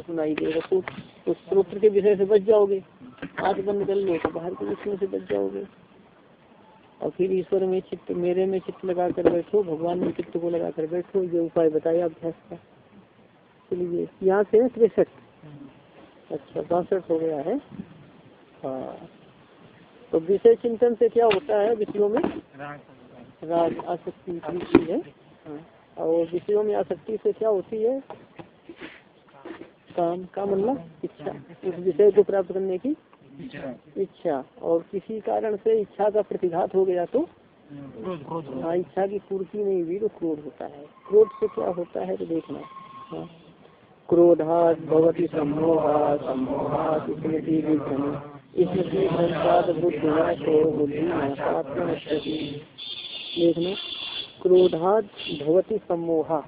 सुनाई देगा के विषय से बच जाओगे बंद कर लो तो बाहर के विषयों से बच जाओगे और फिर ईश्वर में चित्त मेरे में चित्त लगा कर बैठो भगवान में चित्त को लगा कर बैठो ये उपाय बताया अभ्यास का चलिए यहाँ से तिरसठ अच्छा बासठ हो गया है हाँ तो विषय चिंतन से क्या होता है विषयों में? राग आसक्ति है। और विषयों में आसक्ति से क्या होती है? काम का मतलब इच्छा। उस विषय को प्राप्त करने की इच्छा। और किसी कारण से इच्छा का प्रतिघात हो गया तो हाँ इच्छा की पूर्ति नहीं हुई तो क्रोध होता है। क्रोध से क्या होता है तो देखना। क्रोधात भवती सम्मोहा देखना क्रोधाद भवती सम्मोहा।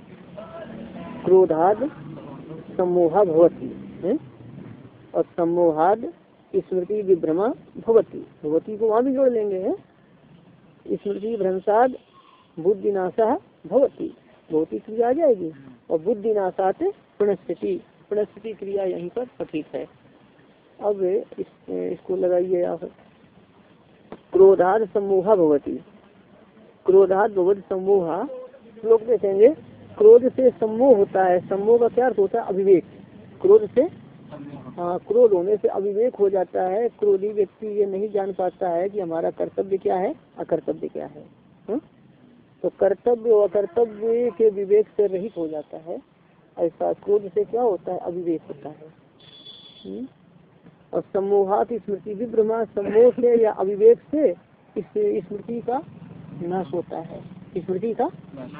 क्रोधाद सम्मोहा भवती है? और सम्मोहाद स्मृति विभ्रमा भवती। भवती को वहाँ भी जोड़ लेंगे है? स्मृति भ्रंसाद बुद्धिनाशा भवती। भवती क्रिया आ जाएगी और बुद्धिनाशात पुनस्थिति। पुनस्थिति क्रिया यहीं पर पठित है। अब इस, इसको लगाइए आप। क्रोधाद समूहा भवती। क्रोधाद भगवत समूहा लोग देखेंगे क्रोध से सम्मोह होता है। सम्मोह का क्या अर्थ होता है? अविवेक। क्रोध से हाँ क्रोध होने से अविवेक हो जाता है। क्रोधी व्यक्ति ये नहीं जान पाता है कि हमारा कर्तव्य क्या है, अकर्तव्य क्या है। हा? तो कर्तव्य और अकर्तव्य के विवेक से रहित हो जाता है। ऐसा क्रोध से क्या होता है? अविवेक होता है। हुँ? और सम्मोहात स्मृति भी विभ्रमा सम्मोह से या अविवेक से इस स्मृति का नाश होता है। स्मृति का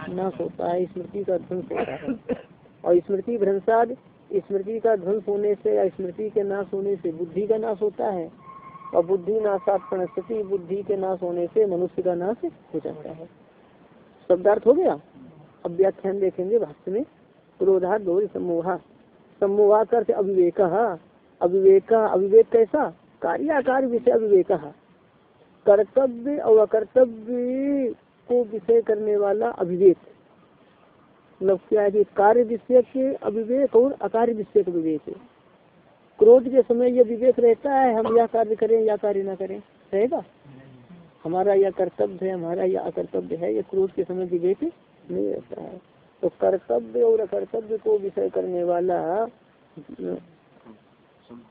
नाश होता है स्मृति का ध्वंस होता है। और स्मृति भ्रंसाद स्मृति का ध्वंस होने से या स्मृति के नाश होने से बुद्धि का नाश होता है। और बुद्धि नाशात प्रणस्थिति बुद्धि के नाश होने से मनुष्य का नाश हो जाता है। शब्दार्थ हो गया? अब व्याख्यान देखेंगे भाष्य में। क्रोधा गौरी समूहा समूहा कर अविवेक। अविवेक अविवेक कैसा? कार्याकार विषय अविवेक। कर्तव्य और अकर्तव्य को विषय करने वाला अविवेक। मतलब क्या है कि कार्य विषय के अविवेक और अकार्य विषय का विवेक क्रोध के समय यह विवेक रहता है, हम यह कार्य करें या कार्य ना करें। रहेगा? हमारा यह कर्तव्य है, हमारा यह अकर्तव्य है, यह क्रोध के समय विवेक नहीं रहता है। तो कर्तव्य और अकर्तव्य को विषय करने वाला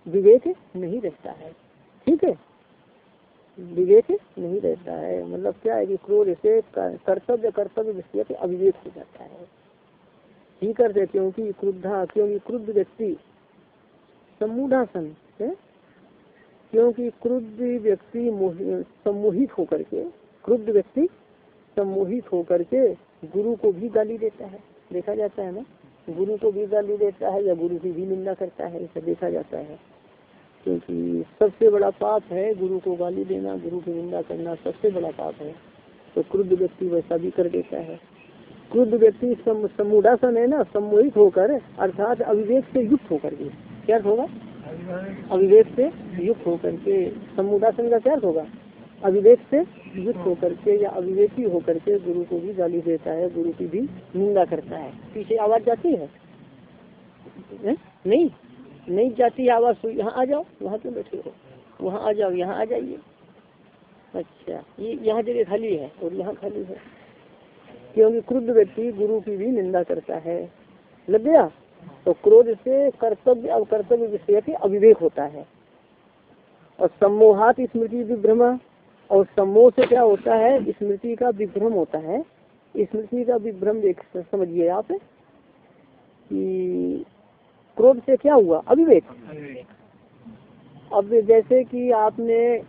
विवेक नहीं रहता है। ठीक है? विवेक नहीं रहता है। मतलब क्या है कि क्रोध से कर्तव्य कर्तव्य विषय के अविवेक हो जाता है। ठीक करते क्योंकि क्रुद्धा, क्योंकि क्रुद्ध व्यक्ति सम्मूढ़ासन है। क्योंकि क्रुद्ध व्यक्ति सम्मोहित होकर के, क्रुद्ध व्यक्ति सम्मोहित होकर के गुरु को भी गाली देता है। देखा जाता है ना? गुरु को भी गाली देता है या गुरु की भी निंदा करता है, ऐसा देखा जाता है। क्योंकि सबसे बड़ा पाप है गुरु को गाली देना गुरु की निंदा करना सबसे बड़ा पाप है। तो क्रुद्ध व्यक्ति वैसा भी कर देता है। क्रुद्ध व्यक्ति समूढ़ासन है ना सम्मोहित होकर अर्थात अविवेक से युक्त होकर के। क्या होगा? अविवेक से युक्त होकर के। समूढ़ासन का क्या होगा? अविवेक से युक्त होकर के या अविवेकी होकर के गुरु को भी गाली देता है गुरु की भी निंदा करता है। पीछे आवाज़ जाती है, है? नहीं? नहीं जाती आवाज़ यहाँ आ जाओ, वहाँ क्यों बैठे हो? वहाँ आ जाओ, यहाँ आ जाइए। अच्छा ये यहाँ जगह खाली है और यहाँ खाली है। क्योंकि क्रुद्ध व्यक्ति गुरु की भी निंदा करता है। लग गया? तो क्रोध से कर्तव्य और कर्तव्य विषय के अविवेक होता है। और सम्मोहात स्मृति विभ्रमा। और सम्मोह से क्या होता है? स्मृति का विभ्रम होता है। स्मृति का विभ्रम देख समझिए आप कि क्रोध से क्या हुआ? अविवेक। अब जैसे कि आपने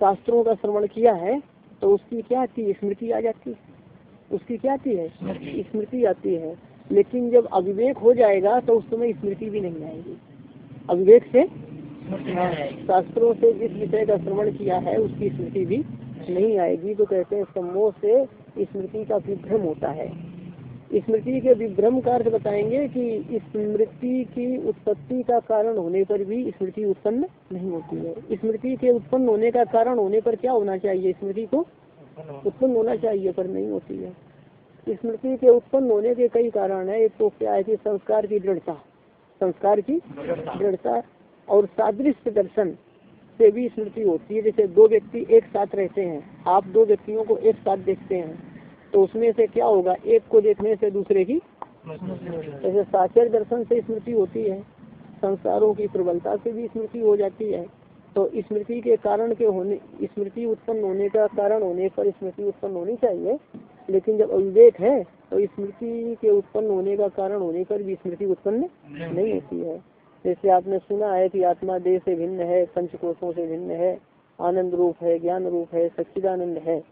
शास्त्रों का श्रवण किया है तो उसकी क्या आती स्मृति आ जाती है। उसकी क्या आती है? स्मृति। आती है। लेकिन जब अविवेक हो जाएगा तो उस समय स्मृति भी नहीं आएगी। अविवेक से शास्त्रों से जिस विषय का श्रवण किया है उसकी स्मृति भी नहीं आएगी। तो कहते हैं सम्मोह से स्मृति का विभ्रम होता है। स्मृति के विभ्रम का अर्थ बताएँगे कि स्मृति की उत्पत्ति का कारण होने पर भी स्मृति उत्पन्न नहीं होती है। स्मृति के उत्पन्न होने का कारण होने पर क्या होना चाहिए? स्मृति को उत्पन्न होना चाहिए पर नहीं होती है। स्मृति के उत्पन्न होने के कई कारण है। एक तो क्या है कि संस्कार की दृढ़ता, संस्कार की दृढ़ता और सादृश्य दर्शन से भी स्मृति होती है। जैसे दो व्यक्ति एक साथ रहते हैं, आप दो व्यक्तियों को एक साथ देखते हैं। तो उसमें से क्या होगा? एक को देखने से दूसरे की जैसे साक्षर दर्शन से स्मृति होती है। संस्कारों की प्रबलता से भी स्मृति हो जाती है। तो स्मृति के कारण के होने, स्मृति उत्पन्न होने का कारण होने पर स्मृति उत्पन्न होनी चाहिए। लेकिन जब अविवेक है तो स्मृति के उत्पन्न होने का कारण होने पर भी स्मृति उत्पन्न नहीं होती है। जैसे आपने सुना है कि आत्मा देह से भिन्न है पंचकोशों से भिन्न है, आनंद रूप है, ज्ञान रूप है, सच्चिदानंद है।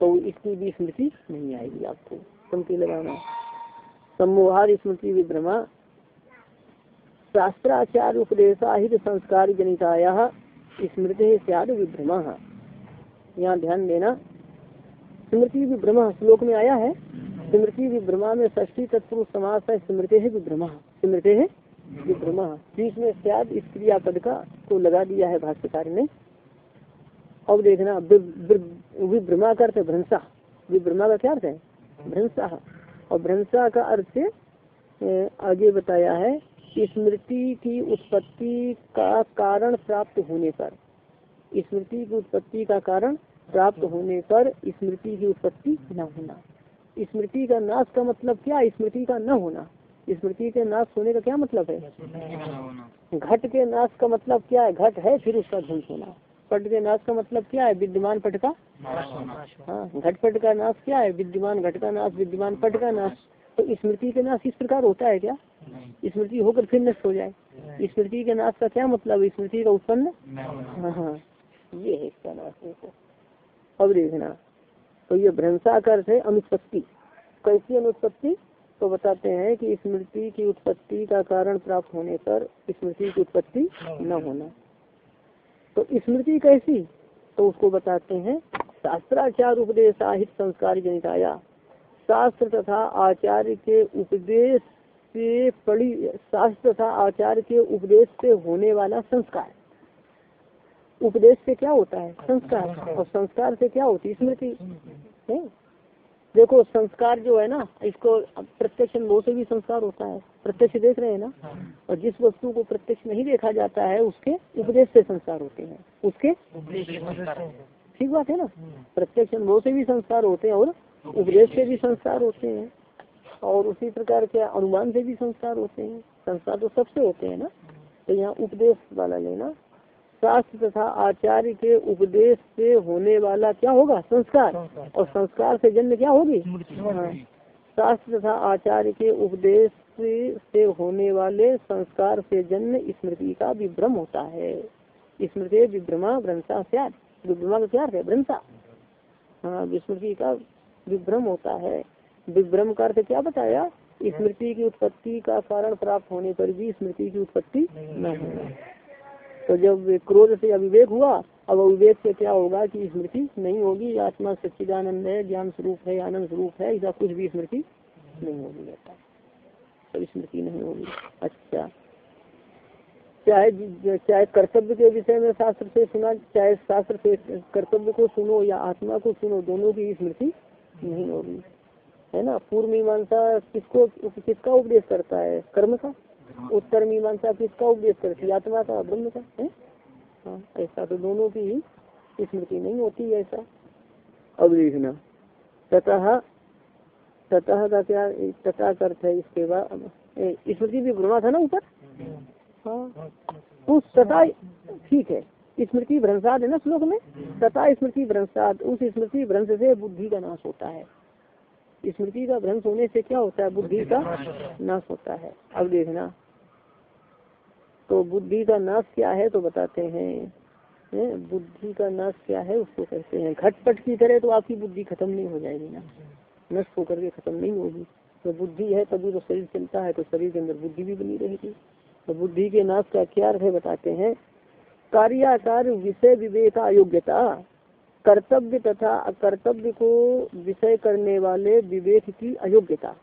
तो इसकी भी स्मृति नहीं आएगी आपको। पंक्ति लगाना। सम्मोहार स्मृति विभ्रमा शास्त्राचार उपदेशाहित संस्कार जनिताया स्मृति सियाद विभ्रमा यहाँ ध्यान देना। स्मृति विभ्रमा श्लोक में आया है। स्मृति विभ्रमा में ष्टी तत्पुरुष समास है। स्मृति है विभ्रमा स्मृति है विभ्रमा बीच में सियाद इस क्रियापद का को लगा दिया है भाष्यकार ने। अब देखना विभ्रमा का अर्थ भ्रंसा। विभ्रमा का क्या अर्थ है? भ्रंसा। और भ्रंसा का अर्थ आगे बताया है स्मृति की उत्पत्ति का कारण प्राप्त होने पर स्मृति की उत्पत्ति का कारण प्राप्त होने पर स्मृति की उत्पत्ति न होना। स्मृति का नाश का मतलब क्या? स्मृति का न होना। स्मृति के नाश होने का क्या मतलब है? घट के नाश का मतलब क्या है? घट है फिर उसका ध्वंस होना। पट के नाश का मतलब क्या है? विद्यमान पट का? हाँ घट पट का नाश क्या है? विद्यमान घट का नाश विद्यमान पट का नाश। तो स्मृति के नाश इस प्रकार होता है क्या? स्मृति होकर फिर नष्ट हो जाए। स्मृति के नाश का क्या मतलब स्मृति का उत्पन्न? हाँ हाँ। ये है इसका नाश देखो। अब देखना। तो ये भ्रंसा अर्थ है अनुत्पत्ति। कैसी अनुत्पत्ति? तो बताते हैं कि स्मृति की उत्पत्ति का कारण प्राप्त होने पर स्मृति की उत्पत्ति न होना। तो स्मृति कैसी? तो उसको बताते हैं शास्त्राचार उपदेश साहित संस्कार जनिताया। शास्त्र तथा आचार्य के उपदेश से पड़ी, शास्त्र तथा आचार्य के उपदेश से होने वाला संस्कार। उपदेश से क्या होता है? संस्कार। और संस्कार से क्या होती है स्मृति? है? देखो संस्कार जो है ना इसको प्रत्यक्ष अनुभव से भी संस्कार होता है। प्रत्यक्ष देख रहे हैं ना? और जिस वस्तु को प्रत्यक्ष नहीं देखा जाता है उसके उपदेश से संस्कार होते हैं। उसके ठीक बात है ना? प्रत्यक्ष अनुभव से भी संस्कार होते हैं और उपदेश से भी संस्कार होते हैं। और उसी प्रकार के अनुमान से भी संस्कार होते हैं। संस्कार तो सबसे होते हैं ना? तो यहाँ उपदेश वाला लेना शास्त्र तथा आचार्य के उपदेश से होने वाला क्या होगा? संस्कार। और संस्कार से जन्म क्या होगी? हाँ। शास्त्र तथा आचार्य के उपदेश से होने वाले संस्कार से जन्म स्मृति का विभ्रम होता है। स्मृति विभ्रमा भ्रंसा विभ्रमा का क्या है? भ्रंसा हाँ स्मृति का विभ्रम होता है। विभ्रम का अर्थ क्या बताया? स्मृति की उत्पत्ति का कारण प्राप्त होने पर भी स्मृति की उत्पत्ति न होना तो जब क्रोध से अविवेक हुआ, अब अविवेक से क्या होगा कि स्मृति नहीं होगी? आत्मा सच्चिदानंद है, ज्ञान स्वरूप है, आनंद स्वरूप है, ऐसा कुछ भी स्मृति नहीं होगी रहता तो स्मृति नहीं होगी। अच्छा। चाहे चाहे कर्तव्य के विषय में शास्त्र से सुना, चाहे शास्त्र से कर्तव्य को सुनो या आत्मा को सुनो, दोनों की स्मृति नहीं होगी। है ना? पूर्व मीमांसा किसको, किसका उपदेश करता है? कर्म का? उत्तर मीमांसा किसका उपदेश करती आत्मा का, ब्रह्म का? है? हाँ ऐसा तो दोनों की स्मृति नहीं होती ऐसा। अब देखना। ततः ततः का क्या तथा अर्थ है इसके बाद स्मृति भी भ्रमा था ना ऊपर? हाँ। उस तथा ठीक है। स्मृति भ्रंसाद है ना श्लोक में? तथा स्मृति भ्रंसाद, उस स्मृति भ्रंश से बुद्धि का नाश होता है। स्मृति का भ्रंश होने से क्या होता है? बुद्धि का नाश होता है। अब देखना। तो बुद्धि का नाश क्या है तो बताते हैं। बुद्धि का नाश क्या है उसको कहते हैं। घटपट की तरह तो आपकी बुद्धि खत्म नहीं हो जाएगी ना। नष्ट होकर के खत्म नहीं होगी। तो बुद्धि है तभी तो शरीर चलता है तो शरीर के अंदर बुद्धि भी बनी रहेगी। तो बुद्धि के नाश का क्या है बताते हैं। कार्याकार विषय विवेक अयोग्यता कर्तव्य तथा अकर्तव्य को विषय करने वाले विवेक की अयोग्यता।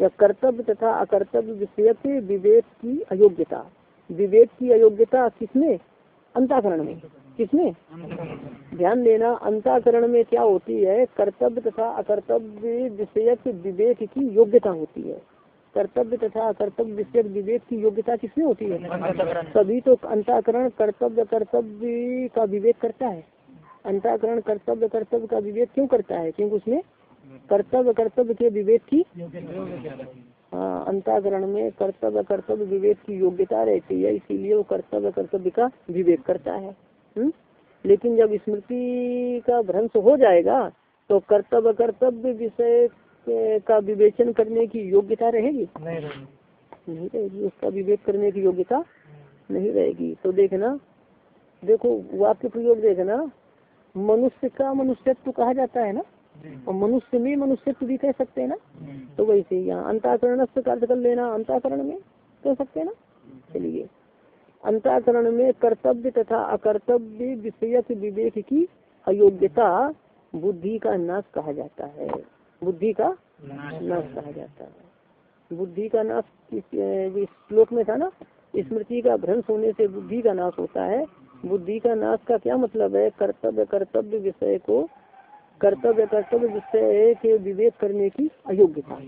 या कर्तव्य तथा अकर्तव्य विषय विवेक की अयोग्यता। विवेक की अयोग्यता किसमें अंताकरण में। किसमें ध्यान देना अंताकरण में क्या होती है? कर्तव्य तथा अकर्तव्य विषयक विवेक की योग्यता होती है। कर्तव्य तथा अकर्तव्य विषयक विवेक की योग्यता किसमें होती है? तभी तो अंताकरण कर्तव्य कर्तव्य का विवेक करता है। अंताकरण कर्तव्य कर्तव्य का विवेक क्यों करता है? क्योंकि उसमें कर्तव्य कर्तव्य के विवेक की हाँ अंताकरण में कर्तव्य कर्तव्य विवेक की योग्यता रहती है इसीलिए वो कर्तव्य कर्तव्य का विवेक करता है। हुँ? लेकिन जब स्मृति का भ्रंश हो जाएगा तो कर्तव्य कर्तव्य विषय का विवेचन करने की योग्यता रहेगी। नहीं रहेगी। उसका विवेक करने की योग्यता नहीं रहेगी। तो देखना देखो वाक्य प्रयोग देखना। मनुष्य का मनुष्यत्व कहा जाता है ना? और मनुष्य में मनुष्यत्व भी कह सकते हैं ना? तो वैसे यहाँ अंताकरण से कार्य कर लेना। अंताकरण में कह सकते हैं ना? चलिए। अंताकरण में कर्तव्य तथा अकर्तव्य विषयक विवेक की अयोग्यता बुद्धि का नाश कहा जाता है। बुद्धि का नाश कहा जाता है। बुद्धि का नाश श्लोक में था ना? स्मृति का भ्रंश होने से बुद्धि का नाश होता है। बुद्धि का नाश का क्या मतलब है? कर्तव्य कर्तव्य विषय को, कर्तव्य कर्तव्य विषय के विवेक करने की अयोग्यता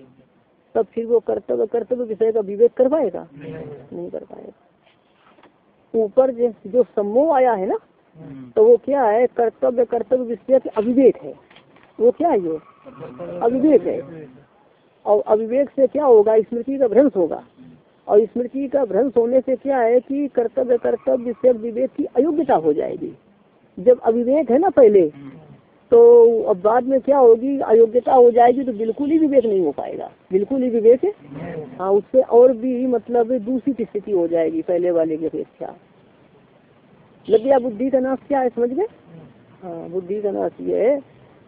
तब फिर वो कर्तव्य कर्तव्य विषय का विवेक कर पाएगा? नहीं कर पाएगा। ऊपर जो सम्मोह आया है ना तो वो क्या है? कर्तव्य कर्तव्य विषय के अविवेक है। वो क्या है ये? अविवेक है। और अविवेक से क्या होगा? स्मृति का भ्रंश होगा। और स्मृति का भ्रंश होने से क्या है कि कर्तव्य कर्तव्य विषय विवेक की अयोग्यता हो जाएगी। जब अविवेक है ना पहले तो अब बाद में क्या होगी? अयोग्यता हो जाएगी तो बिल्कुल ही विवेक नहीं हो पाएगा। बिल्कुल ही विवेक हाँ। उससे और भी मतलब दूसरी स्थिति हो जाएगी पहले वाले की अपेक्षा। लग बुद्धि का नाश क्या है, समझ गए? हाँ बुद्धि का नाश ये है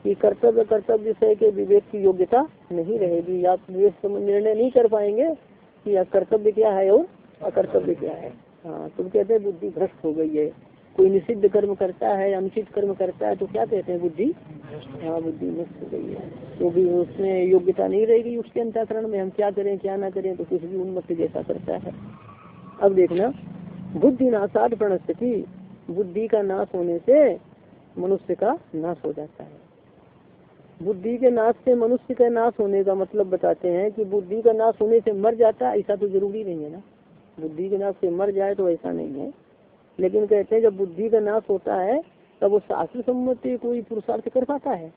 कि कर्तव्य कर्तव्य विषय के विवेक की योग्यता नहीं रहेगी। आप विवेक निर्णय नहीं कर पाएँगे कि कर्तव्य क्या है और अकर्तव्य क्या है? हाँ तुम कहते हैं बुद्धि भ्रष्ट हो गई है। कोई निषिद्ध कर्म करता है, अनुचित कर्म करता है तो क्या कहते हैं बुद्धि? हाँ बुद्धि नष्ट हो गई है। क्योंकि तो उसमें योग्यता नहीं रहेगी उसके अंतकरण में। हम क्या करें, क्या ना करें तो कुछ भी उन्मत्त जैसा करता है। अब देखना, बुद्धि नाशाद प्रणस्थिति बुद्धि का नाश होने से मनुष्य का नाश हो जाता है। बुद्धि के नाश से मनुष्य का नाश होने का मतलब बताते हैं कि बुद्धि का नाश होने से मर जाता ऐसा तो ज़रूरी नहीं है ना। बुद्धि के नाश से मर जाए तो ऐसा नहीं है। लेकिन कहते हैं जब बुद्धि का नाश होता है, तब वो शास्त्र सम्मति कोई पुरुषार्थ कर पाता है।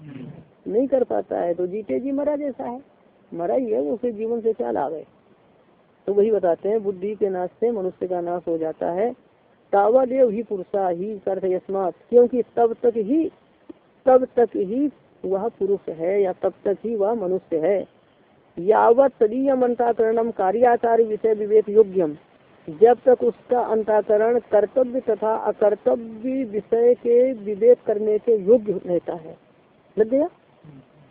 नहीं कर पाता है तो जीते जी मरा जैसा है। मरा ही है उसे जीवन से क्या लाभ है? तो वही बताते हैं, बुद्धि के नाश से मनुष्य का नाश हो जाता है। तावादेव ही पुरुषा ही यस्मात क्योंकि तब तक ही, तब तक ही वह पुरुष है या तब तक ही वह मनुष्य है। यावत तदीय अंताकरणम कार्याकार विषय विवेक योग्यम। जब तक उसका अंताकरण कर्तव्य तथा अकर्तव्य विषय के विवेक करने के योग्य रहता है। लग गया?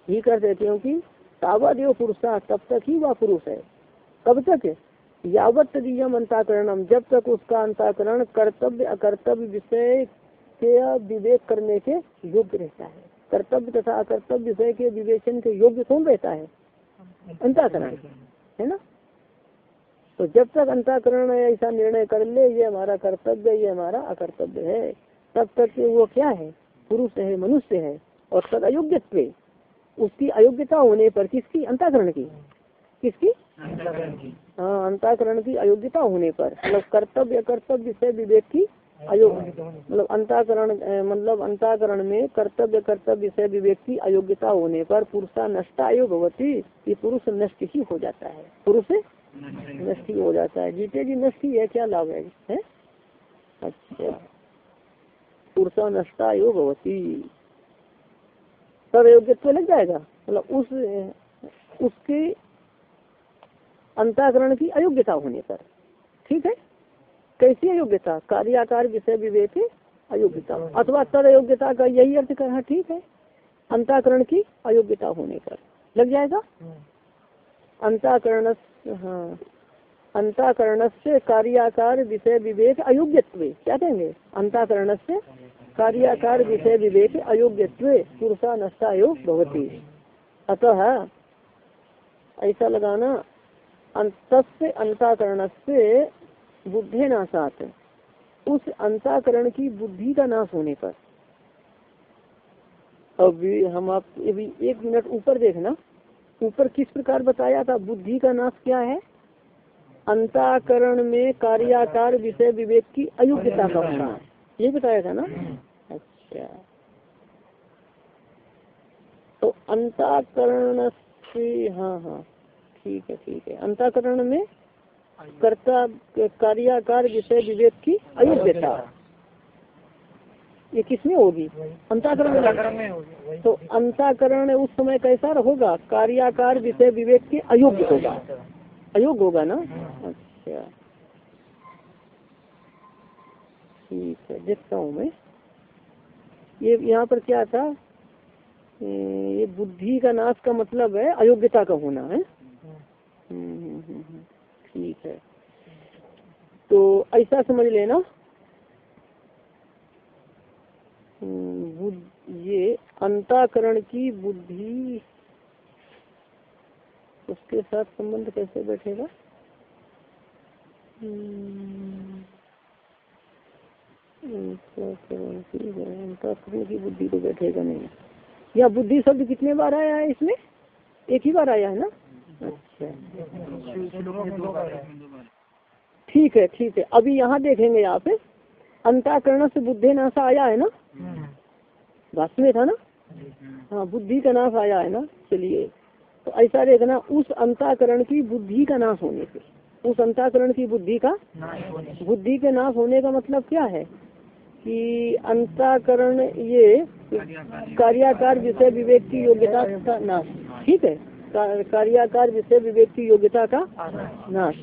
ही कर देते क्योंकि तावदेव पुरुषा तब तक ही वह पुरुष है। कब तक? यावत तदीयम अंताकरणम। जब तक उसका अंताकरण कर्तव्य अकर्तव्य विषय के विवेक करने के योग्य रहता है। कर्तव्य तथा अकर्तव्य विषय के विवेचन के योग्य कौन रहता है? अंताकरण है ना? तो जब तक अंताकरण ऐसा निर्णय कर ले ये हमारा कर्तव्य ये हमारा अकर्तव्य है। तब तक वो क्या है? पुरुष है मनुष्य है और तद अयोग्य उसकी अयोग्यता होने पर किसकी? अंताकरण की। किसकी? हाँ अंताकरण की अयोग्यता होने पर। मतलब कर्तव्य कर्तव्य से विवेक की मतलब अंताकरण मतलब अंताकरण में कर्तव्य कर्तव्य से विवेक की अयोग्यता होने पर पुरुषा नष्टा अयोग होती ये पुरुष नष्ट ही हो जाता है। पुरुष नष्ट ही हो जाता है। जीते जी नष्ट ही है क्या लाभ है, है? अच्छा। पुरुषा नष्टा योग होती तब योग्यत्व लग जाएगा। मतलब उस उसके अंताकरण की अयोग्यता होने पर। ठीक है? कैसी अयोग्यता कार्याकार विषय, विवेक अयोग्यता। अथवा तद अयोग्यता का यही अर्थ करना ठीक है? अंताकरण की अयोग्यता होने पर। लग जाएगा? अंताकरण हाँ। अंताकरण से कार्याकार विषय, विवेक, अयोग्यत्व। क्या कहेंगे? अंताकरण से कार्याकार विषय, विवेक, अयोग्यत्व। पुरुषा नष्टा योग भवती। अतः ऐसा लगाना अंत अंताकरण से बुद्धे नाशात उस अंताकरण की बुद्धि का नाश होने पर। अभी हम आप अभी एक मिनट ऊपर देखना। ऊपर किस प्रकार बताया था? बुद्धि का नाश क्या है? अंताकरण में कार्याकार विषय विवेक की अयोग्यता का होना ये बताया था ना? अच्छा। तो अंताकरण से हाँ हाँ। ठीक है ठीक है। अंताकरण में कर्ता कार्याकार विषय विवेक की अयोग्यता। ये किसमें होगी? अंताकरण में तो अंताकरण उस समय कैसा होगा? कार्याकार विषय विवेक के अयोग्य होगा। अयोग्य। होगा ना? अच्छा। ठीक है देखता हूँ मैं। ये यहाँ पर क्या था? ये बुद्धि का नाश का मतलब है अयोग्यता का होना है? ठीक है। तो ऐसा समझ लेना। ये अंताकरण की बुद्धि, उसके साथ संबंध कैसे बैठेगा? अंताकरण की बुद्धि तो बैठेगा नहीं। या बुद्धि शब्द कितने बार आया है इसमें? एक ही बार आया है ना? ठीक है ठीक है। अभी यहाँ देखेंगे आप अंताकरण से बुद्धि नाशा आया है ना? वास्तव में था ना? हाँ बुद्धि का नाश आया है ना? चलिए। तो ऐसा देखना, उस अंताकरण की बुद्धि का नाश होने से। उस अंताकरण की बुद्धि का बुद्धि के नाश होने का मतलब क्या है? कि अंताकरण ये कार्याकार विषय विवेक की योग्यता का नाश। ठीक है? कार्याकार विषय विवेक की योग्यता का नाश।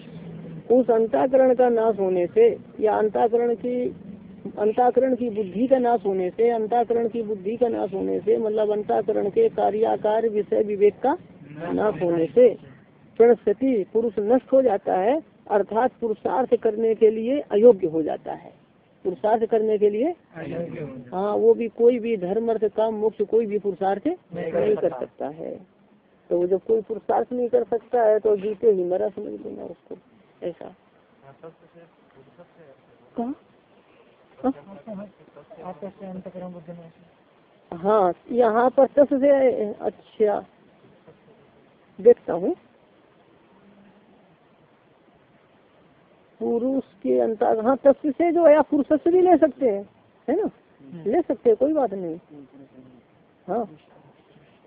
उस अंताकरण का नाश होने से या अंताकरण की अंताकरण की बुद्धि का नाश होने से अंताकरण की बुद्धि का नाश होने से मतलब अंताकरण के कार्याकार विषय विवेक का नाश होने से प्रणस्थिति पुरुष नष्ट हो जाता है अर्थात पुरुषार्थ करने के लिए अयोग्य हो जाता है। पुरुषार्थ करने के लिए हाँ वो भी कोई भी धर्म अर्थ काम मोक्ष कोई भी पुरुषार्थ नहीं कर सकता है। तो वो जब कोई पुरुषार्थ नहीं कर सकता है तो जीते ही मरा समझ लेना उसको ऐसा। हाँ यहाँ पर तस से अच्छा देखता हूँ। पुरुष के अंतर हाँ तस्व से जो है आप पुरुष से भी ले सकते हैं है ना? ले सकते हैं कोई बात नहीं। हाँ।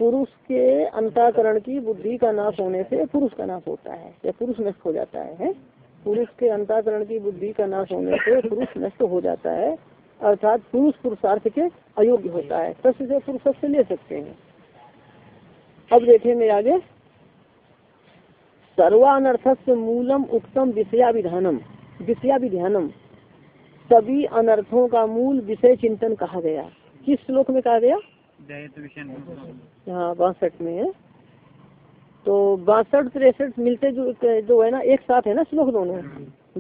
पुरुष के अंताकरण की बुद्धि का नाश होने से पुरुष का नाश होता है या पुरुष नष्ट हो जाता है, है? पुरुष के अंताकरण की बुद्धि का नाश होने से पुरुष नष्ट हो जाता है अर्थात पुरुष पुरुषार्थ के अयोग्य होता है। तस् से पुरुष से ले सकते हैं। अब देखेंगे आगे। सर्वानर्थ से मूलम उत्तम विषयाविधानम विषयाविधानम सभी अनर्थों का मूल विषय चिंतन कहा गया। किस श्लोक में कहा गया? हाँ बासठ में है। तो बासठ तिरसठ मिलते जो जो है ना एक साथ है ना श्लोक दोनों?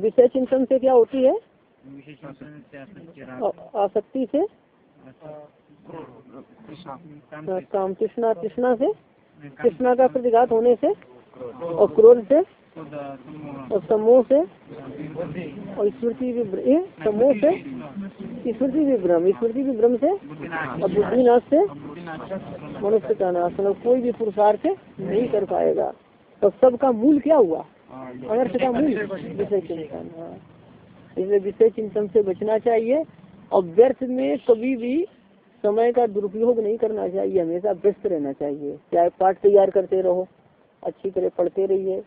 विषय चिंतन से क्या होती है? आसक्ति से? काम कृष्णा कृष्णा से? कृष्णा का प्रतिघात होने से? और क्रोध से? और समूह से? और स्मृति भी समूह से? स्मृति विभ्रम स्मृति विभ्रम से? और बुद्धिनाश से? मनुष्य का नाश मतलब कोई भी पुरुषार्थ नहीं कर पाएगा। तो सबका मूल क्या हुआ? अनर्थ का मूल, विषय चिंतन। हाँ। इसलिए विषय चिंतन से बचना चाहिए और व्यर्थ में कभी भी समय का दुरुपयोग नहीं करना चाहिए। हमेशा व्यस्त रहना चाहिए। चाहे पाठ तैयार करते रहो, अच्छी तरह पढ़ते रहिए।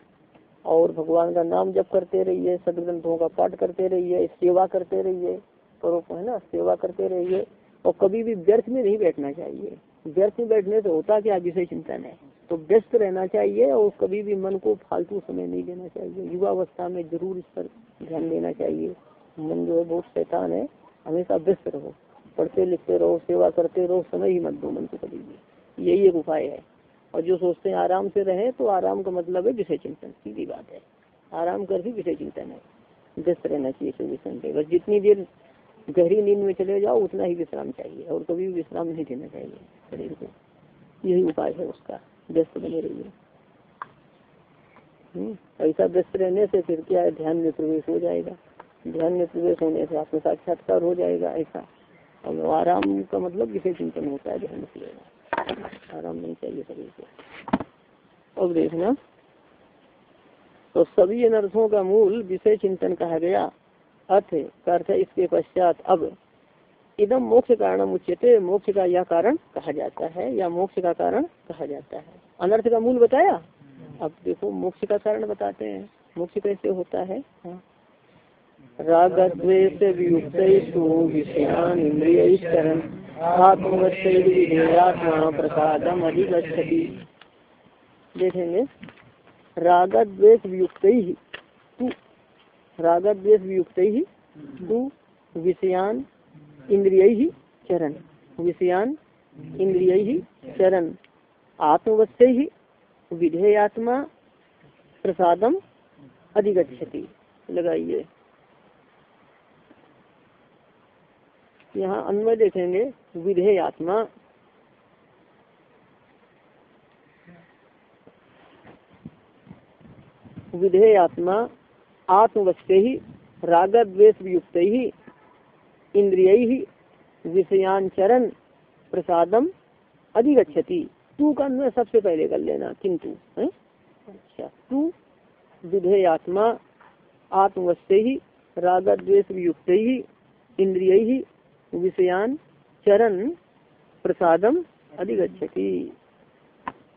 और भगवान का नाम जप करते रहिए, सदग्रंथों का पाठ करते रहिए, सेवा करते रहिए करो है ना, सेवा करते रहिए। और कभी भी व्यर्थ में नहीं बैठना चाहिए। व्यर्थ में बैठने से होता क्या, विषय चिंतन है। तो व्यस्त रहना चाहिए और कभी भी मन को फालतू समय नहीं देना चाहिए। युवा अवस्था में ज़रूर इस पर ध्यान देना चाहिए। मन जो है बहुत शैतान है, हमेशा व्यस्त रहो। पढ़ते लिखते रहो, सेवा करते रहो, समय ही मत दो मन को कभी भी। यही एक उपाय है। और जो सोचते हैं आराम से रहे तो आराम का मतलब है विषय चिंतन सीधी बात है। आराम कर भी विषय चिंतन है। व्यस्त रहना चाहिए चौबीस घंटे बस जितनी देर गहरी नींद में चले जाओ उतना ही विश्राम चाहिए और कभी भी विश्राम नहीं देना चाहिए। शरीर को। यही उपाय है उसका। व्यस्त बने रहिए। हम्म, ऐसा व्यस्त रहने से फिर क्या है? ध्यान में प्रवेश हो जाएगा। ध्यान में प्रवेश होने से आत्म साक्षात्कार हो जाएगा ऐसा। और आराम का मतलब विषय चिंतन होता है ध्यान में आराम नहीं चाहिए शरीर को अब देखना तो सभी अनर्थों का मूल विषय चिंतन कहा गया। अर्थ अर्थ इसके पश्चात अब इदम मोक्ष कारण उच्चते मोक्ष का यह कारण कहा जाता है, या मोक्ष का कारण कहा जाता है। अनर्थ का मूल बताया? अब देखो, मोक्ष का कारण बताते हैं। मोक्ष कैसे होता है? हाँ। राग द्वेष वियुक्त विषयान इंद्रिय आत्मवत्मा प्रसादम अधिगछति देखेंगे। राग द्वेष वियुक्त ही ही तू विषयान इंद्रिय ही चरण विषयान इंद्रिय ही चरण आत्मवत्य ही विधेयात्मा प्रसादम अधिगछति लगाइए। यहाँ अन्वय देखेंगे, विधेय आत्मा। विधेय आत्मा, आत्मवश्य ही राग द्वेष युक्त ही, इंद्रिय ही, विषयांचरण, प्रसादम अधिगछति तू का अन्वय सबसे पहले कर लेना, किंतु अच्छा तू, विधेय आत्मा, आत्मवश्य ही राग युक्त ही, इंद्रिय ही विषयान चरण प्रसादम अधिगछति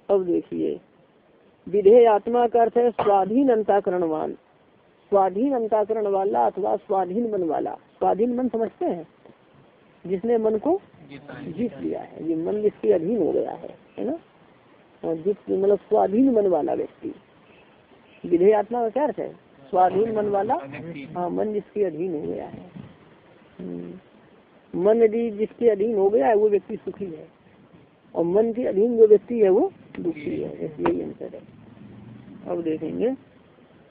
अब देखिए विधेय आत्मा का अर्थ है स्वाधीन अंताकरणवान स्वाधीन अंताकरण वाला अथवा स्वाधीन मन वाला। स्वाधीन मन समझते हैं? जिसने मन को जीत लिया है ये मन जिसके अधीन हो गया है है ना? और जिस मतलब स्वाधीन मन वाला व्यक्ति। विधेय आत्मा का क्या अर्थ है? स्वाधीन मन वाला हाँ मन जिसके अधीन हो गया है। हम्म। मन यदि जिसके अधीन हो गया है, वो व्यक्ति सुखी है। और मन के अधीन जो व्यक्ति है, वो दुखी है। यही अंतर है। अब देखेंगे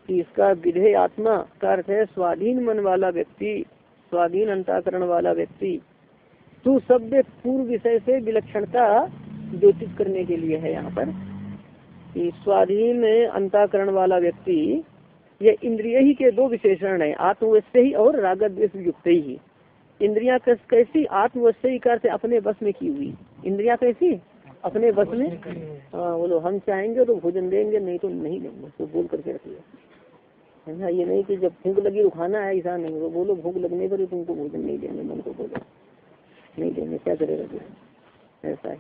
कि इसका विधेय आत्मा का अर्थ है, स्वाधीन मन वाला व्यक्ति, स्वाधीन अंताकरण वाला व्यक्ति, तू शब्द पूर्व विषय से विलक्षणता ज्योतिष करने के लिए है यहाँ पर कि स्वाधीन अंताकरण वाला व्यक्ति, ये इंद्रिय ही के दो विशेषण है आत्मवश्य ही और रागद युक्त ही। इंद्रिया कैसी आत्मवश्य कर अपने बस में की हुई? इंद्रिया कैसी? अपने बस में? हाँ बोलो हम चाहेंगे तो भोजन देंगे, नहीं तो नहीं देंगे तो बोल करके रखिए है ये नहीं कि जब भूख लगी तो खाना है, ऐसा नहीं तो बोलो, भूख लगने पर तुमको भोजन नहीं देंगे, मन को बोलो। नहीं देंगे, क्या करेगा तुम ऐसा ही।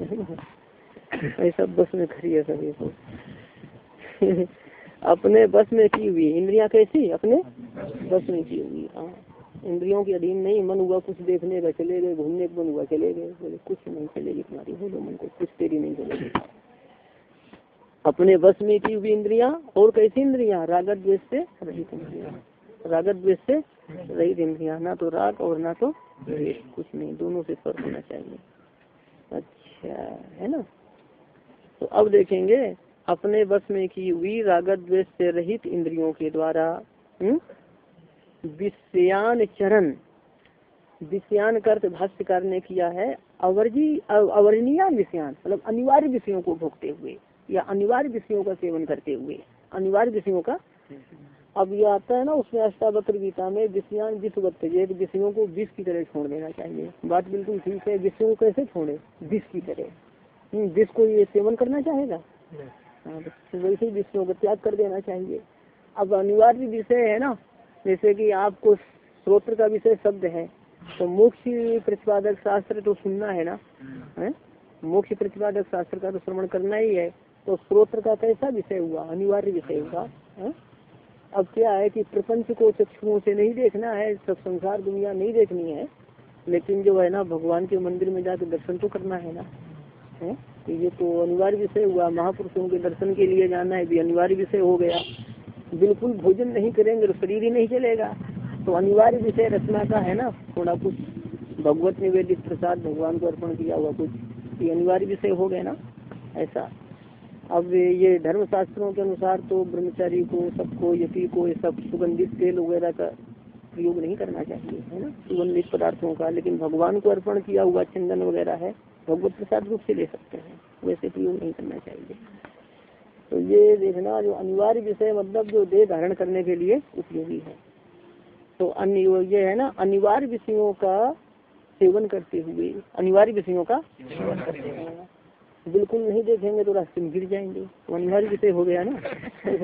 ऐसा बस में खड़ी है सभी को। अपने बस में की हुई, इंद्रिया कैसी? अपने बस में की हुई हाँ। इंद्रियों के अधीन नहीं, मन हुआ कुछ देखने का चले गए, घूमने का मन हुआ चले गए, बोले, कुछ नहीं चलेगी तुम्हारी, बोलो, मन को कुछ तेरी नहीं चलेगी। अपने बस में की हुई इंद्रिया और कैसी इंद्रिया? रागत द्वेष से रहित इंद्रिया। रागत द्वेष से रहित इंद्रिया, ना तो राग और ना तो कुछ नहीं, दोनों से फ़र्क होना चाहिए। अच्छा है ना? तो अब देखेंगे, अपने बस में की हुई रागत द्वेष से रहित इंद्रियों के द्वारा हम्म विषयान चरण। विषयान कर भाष्यकार ने किया है अवर्जी अवर्णीय विषयान मतलब अनिवार्य विषयों को भोगते हुए या अनिवार्य विषयों का सेवन करते हुए अनिवार्य विषयों का अब ये आता है ना उसमें अष्टावक्र गीता में विषयान विष बत्ते विषयों को विष की तरह छोड़ देना चाहिए। बात बिल्कुल ठीक है विषयों को कैसे छोड़े? विष की तरह। हम्म, विष को ये सेवन करना चाहेगा? हाँ तो वैसे ही विषयों का त्याग कर देना चाहिए। अब अनिवार्य विषय है ना जैसे कि आपको स्रोत्र का विषय शब्द है तो मोक्ष प्रतिपादक शास्त्र तो सुनना है ना? है? मोक्ष प्रतिपादक शास्त्र का तो श्रवण करना ही है तो स्रोत्र का कैसा विषय हुआ? अनिवार्य विषय हुआ है? अब क्या है कि प्रपंच को चक्षुओं से नहीं देखना है सब संसार दुनिया नहीं देखनी है लेकिन जो है ना भगवान के मंदिर में जाकर दर्शन तो करना है ना? है? ये तो अनिवार्य विषय हुआ महापुरुषों के दर्शन के लिए जाना है भी अनिवार्य विषय हो गया। बिल्कुल भोजन नहीं करेंगे तो शरीर ही नहीं चलेगा। तो अनिवार्य विषय रचना का है ना, थोड़ा कुछ भगवत निवेदित प्रसाद भगवान को अर्पण किया हुआ कुछ, ये अनिवार्य विषय हो गए ना, ऐसा। अब ये धर्म शास्त्रों के अनुसार तो ब्रह्मचारी को, सबको, यति को, ये सब सुगंधित तेल वगैरह का प्रयोग नहीं करना चाहिए, है ना, सुगंधित पदार्थों का। लेकिन भगवान को अर्पण किया हुआ चंदन वगैरह है, भगवत प्रसाद रूप से ले सकते हैं, वैसे प्रयोग नहीं करना चाहिए। तो ये देखना जो अनिवार्य विषय मतलब जो देह धारण करने के लिए उपयोगी है। तो अन्य ये है ना, अनिवार्य विषयों का सेवन करते हुए, अनिवार्य विषयों का सेवन करते हुए। बिल्कुल नहीं देखेंगे तो रास्ते में गिर जाएँगे। तो अनिवार्य विषय हो गया ना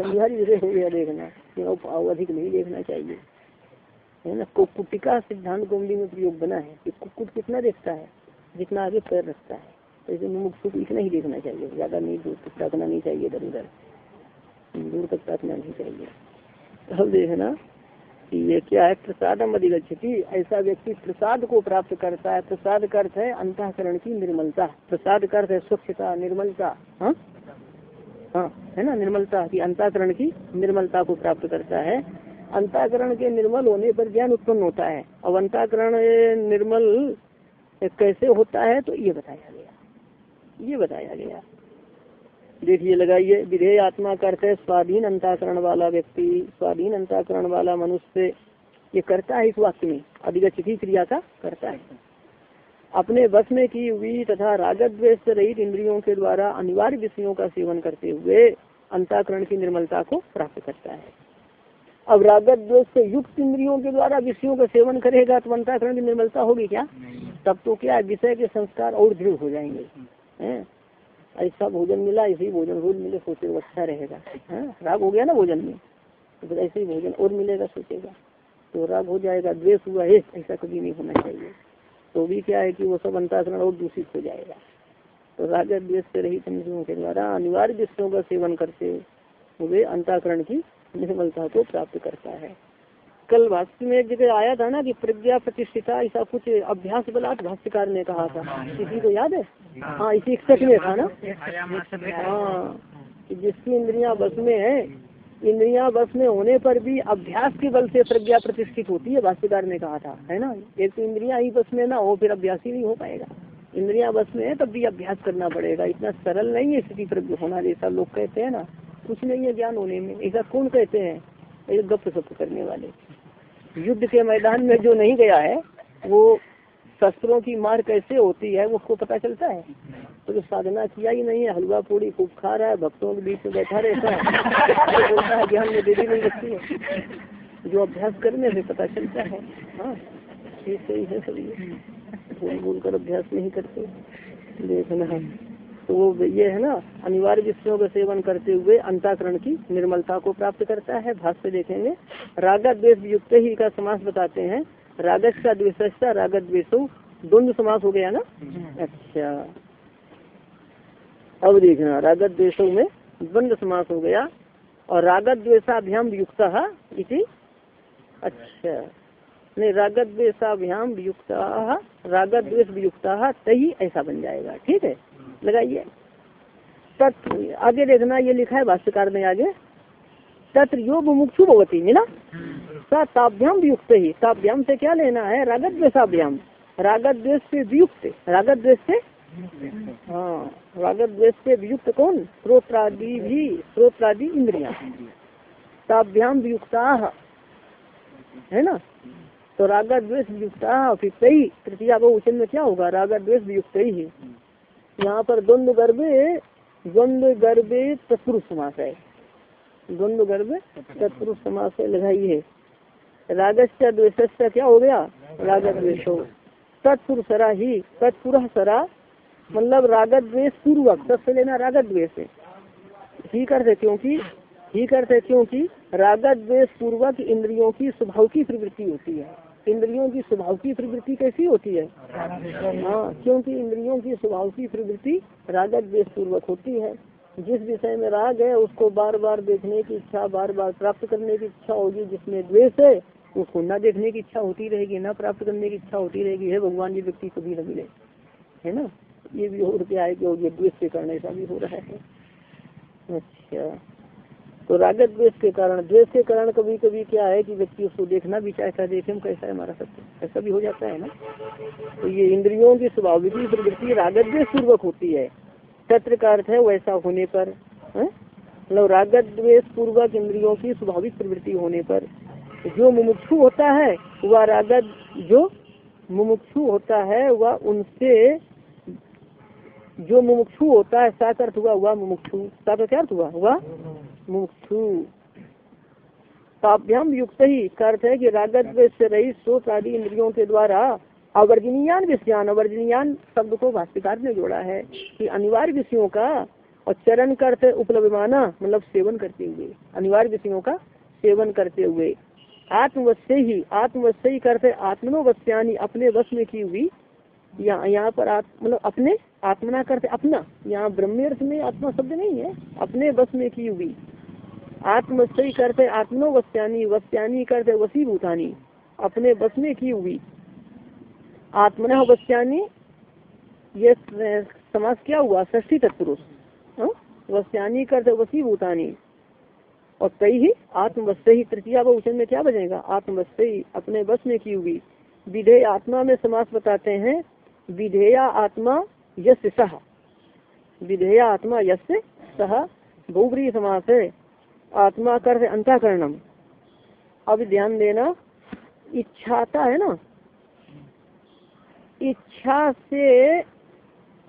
अनिवार्य विषय हो गया देखना। अधिक नहीं देखना चाहिए। है ना कुकुटिका सिद्धांत गोमली में प्रयोग बना है। कि कुकुट कितना देखता है? जितना आगे पैर रखता है। तो इसे मुमुक्षु को इतना ही देखना चाहिए। ज़्यादा नहीं दूर तक ताकना नहीं चाहिए इधर उधर। दूर तक ताकना नहीं चाहिए। अब देखना ये क्या है? प्रसाद अधिगछति ऐसा व्यक्ति प्रसाद को प्राप्त करता है। प्रसाद का अर्थ है अंतकरण की निर्मलता। प्रसाद का अर्थ है स्वच्छता, निर्मलता। हाँ? हाँ है ना? निर्मलता की अंताकरण की निर्मलता को प्राप्त करता है। अंताकरण के निर्मल होने पर ज्ञान उत्पन्न होता है। अब अंताकरण निर्मल कैसे होता है? तो ये बताया गया। ये बताया गया। देखिए लगाइए विधेय आत्मा करते स्वाधीन अंताकरण वाला व्यक्ति स्वाधीन अंताकरण वाला मनुष्य ये करता है इस वाक्य में अधिगत क्रिया का करता है। अपने बस में की हुई तथा रागत द्वेष रहित इंद्रियों के द्वारा अनिवार्य विषयों का सेवन करते हुए अंताकरण की निर्मलता को प्राप्त करता है। अब रागत द्वेष से युक्त इंद्रियों के द्वारा विषयों का सेवन करेगा तो अंताकरण की निर्मलता होगी क्या? तब तो क्या विषय के संस्कार और दृढ़ हो जाएँगे? है? ऐसा भोजन मिला, ऐसे ही भोजन रोज मिले सोचेगा अच्छा रहेगा। है, राग हो गया ना भोजन में? तो फिर ऐसे ही भोजन और मिलेगा, सोचेगा। तो राग हो जाएगा, द्वेष हुआ, है, ऐसा कभी नहीं होना चाहिए। तो भी क्या है कि वो सब अंताकरण और दूषित हो जाएगा। तो राग द्वेष से रही इंद्रियों के द्वारा अनिवार्य विषयों का सेवन करते हुए अंताकरण की निर्मलता को प्राप्त करता है। कल भाष्य में एक जगह आया था ना कि प्रज्ञा प्रतिष्ठिता ऐसा कुछ अभ्यास बलात् भाष्यकार ने कहा था। किसी को याद है? हाँ। इसी इकसठ में था ना? हाँ जिसकी इंद्रिया बस में है इंद्रिया बस में होने पर भी अभ्यास के बल से प्रज्ञा प्रतिष्ठित होती है भाष्यकार ने कहा था है ना? एक तो इंद्रिया ही बस में ना हो फिर अभ्यास ही नहीं हो पाएगा। इंद्रिया बस में है तब भी अभ्यास करना पड़ेगा। इतना सरल नहीं है स्थिति प्रज्ञ होना जैसा लोग कहते हैं ना। कुछ नहीं है ज्ञान होने में। ऐसा कौन कहते हैं? गप सप करने वाले। युद्ध के मैदान में जो नहीं गया है, वो शस्त्रों की मार कैसे होती है उसको पता चलता है। तो जो साधना किया ही नहीं है, हलवा पूड़ी खूब खा रहा है, भक्तों के बीच में बैठा रहता है। तो बोलता है ज्ञान में देवी नहीं रखती है। जो अभ्यास करने से पता चलता है हाँ ठीक सही है सभी। बोल बोल कर अभ्यास नहीं करते। देखना। है तो वो ये है ना अनिवार्य विषयों का सेवन करते हुए अंताकरण की निर्मलता को प्राप्त करता है। भाष्य देखेंगे रागत द्वेष युक्त ही का समास बताते हैं। रागत का द्वेष रागत द्वेषो द्वंद समास हो गया ना? अच्छा। अब देखना रागत द्वेषो में द्वंद समास हो गया और रागत द्वेषाभ्याम युक्त इसी अच्छा। नहीं रागत द्वेषाभ्याम युक्त रागत द्वेष युक्त तही ऐसा बन जाएगा ठीक है? लगाइए। तत् आगे देखना, ये लिखा है भाष्यकार ने आगे। तत्र योग मुमुक्षु भवती मिला ताभ्याम युक्त ही। ताभ्याम से क्या लेना है? रागत द्वेषाभ्याम रागत द्वेष से वियुक्त। रागत द्वेष से? हाँ रागत द्वेष से वियुक्त कौन? स्रोत्रादि भी स्रोत्रादि इंद्रिया। ताभ्याम वियुक्ता, है ना? तो रागत द्वेष वियुक्ता, फिर तृतीया को उचन में क्या होगा? रागत द्वेष वियुक्त। ही यहाँ पर द्वंद्व गर्भे द्वंद्व गर्भे तत्पुरुष समास है। द्वंद्व गर्भ तत्पुरुष समास है लगाइए रागस्य द्वेश क्या हो गया? राग तत्पुर तत्पुरुषरा ही तत्पुर सरा मतलब रागत द्वेश पूर्वक तत्व लेना रागत द्वेश ही। करते क्योंकि, ही करते क्योंकि रागत द्वेश पूर्वक इंद्रियों की, स्वभाव की प्रवृत्ति होती है। इंद्रियों की स्वभाव की प्रवृत्ति कैसी होती है? हाँ क्योंकि इंद्रियों की स्वभाव की प्रवृत्ति रागत द्वेश पूर्वक होती है। जिस विषय में राग है, उसको बार बार देखने की इच्छा बार बार प्राप्त करने की इच्छा होगी। जिसमें द्वेष है, उसको न देखने की इच्छा होती रहेगी, न प्राप्त करने की इच्छा होती रहेगी। है भगवान जी व्यक्ति कभी न मिले। है ना? ये भी हो क्या है कि द्वेष के कारण ऐसा भी हो रहा है। अच्छा। तो रागत द्वेष के कारण, द्वेष के कारण कभी कभी क्या है कि व्यक्ति उसको देखना भी चाहता है, देखे कैसा है हमारा सत्य ऐसा भी हो जाता है ना? तो ये इंद्रियों की स्वाभाविक प्रवृत्ति रागत द्वेष पूर्वक होती है। तत्र का अर्थ है वैसा होने पर मतलब रागत द्वेष पूर्वक इंद्रियों की स्वाभाविक प्रवृत्ति होने पर जो मुमुक्षु होता है, वह रागत जो मुमुक्षु होता है, वह उनसे जो मुमुक्षु होता है साकर्थ हुआ हुआ मुमुक्षु। साकर क्या अर्थ हुआ? हुआ मुमुक्षु। ताभ्याम युक्त ही अर्थ है कि रागत से रही सोच आदि इंद्रियों के द्वारा अवर्जनीयान विषयान, अवर्जनीयान शब्द को भाष्यकार ने जोड़ा है कि अनिवार्य विषयों का और चरण करते उपलब्धमाना मतलब सेवन करते हुए, अनिवार्य विषयों का सेवन करते हुए, आत्मवश्य ही आत्मवश्य ही करते आत्मनोवश्यानी अपने वश में की हुई यहाँ यहाँ पर मतलब अपने आत्मना करते, अपना, यहाँ ब्रह्म में आत्मा शब्द नहीं है, अपने बस में की हुई। आत्मवश्य करते आत्मनो वस्यानी वस्यानी करते, वसी भूतानी, अपने बस में की हुई। आत्मना वस्यानी, ये समाज क्या हुआ? ष्ठी तत्पुरुष। हाँ? वस्यानी करते, वसी भूतानी। और कई ही आत्मवश्य ही तृतीया बहुचन में क्या बजेगा आत्मवश्य ही अपने बस में की हुई। विधेय आत्मा में समास बताते हैं विधेया आत्मा यश सह विधेया आत्मा यश सह बहुग्री समास है। आत्मा कर अंताकरणम। अब ध्यान देना इच्छाता है ना? इच्छा से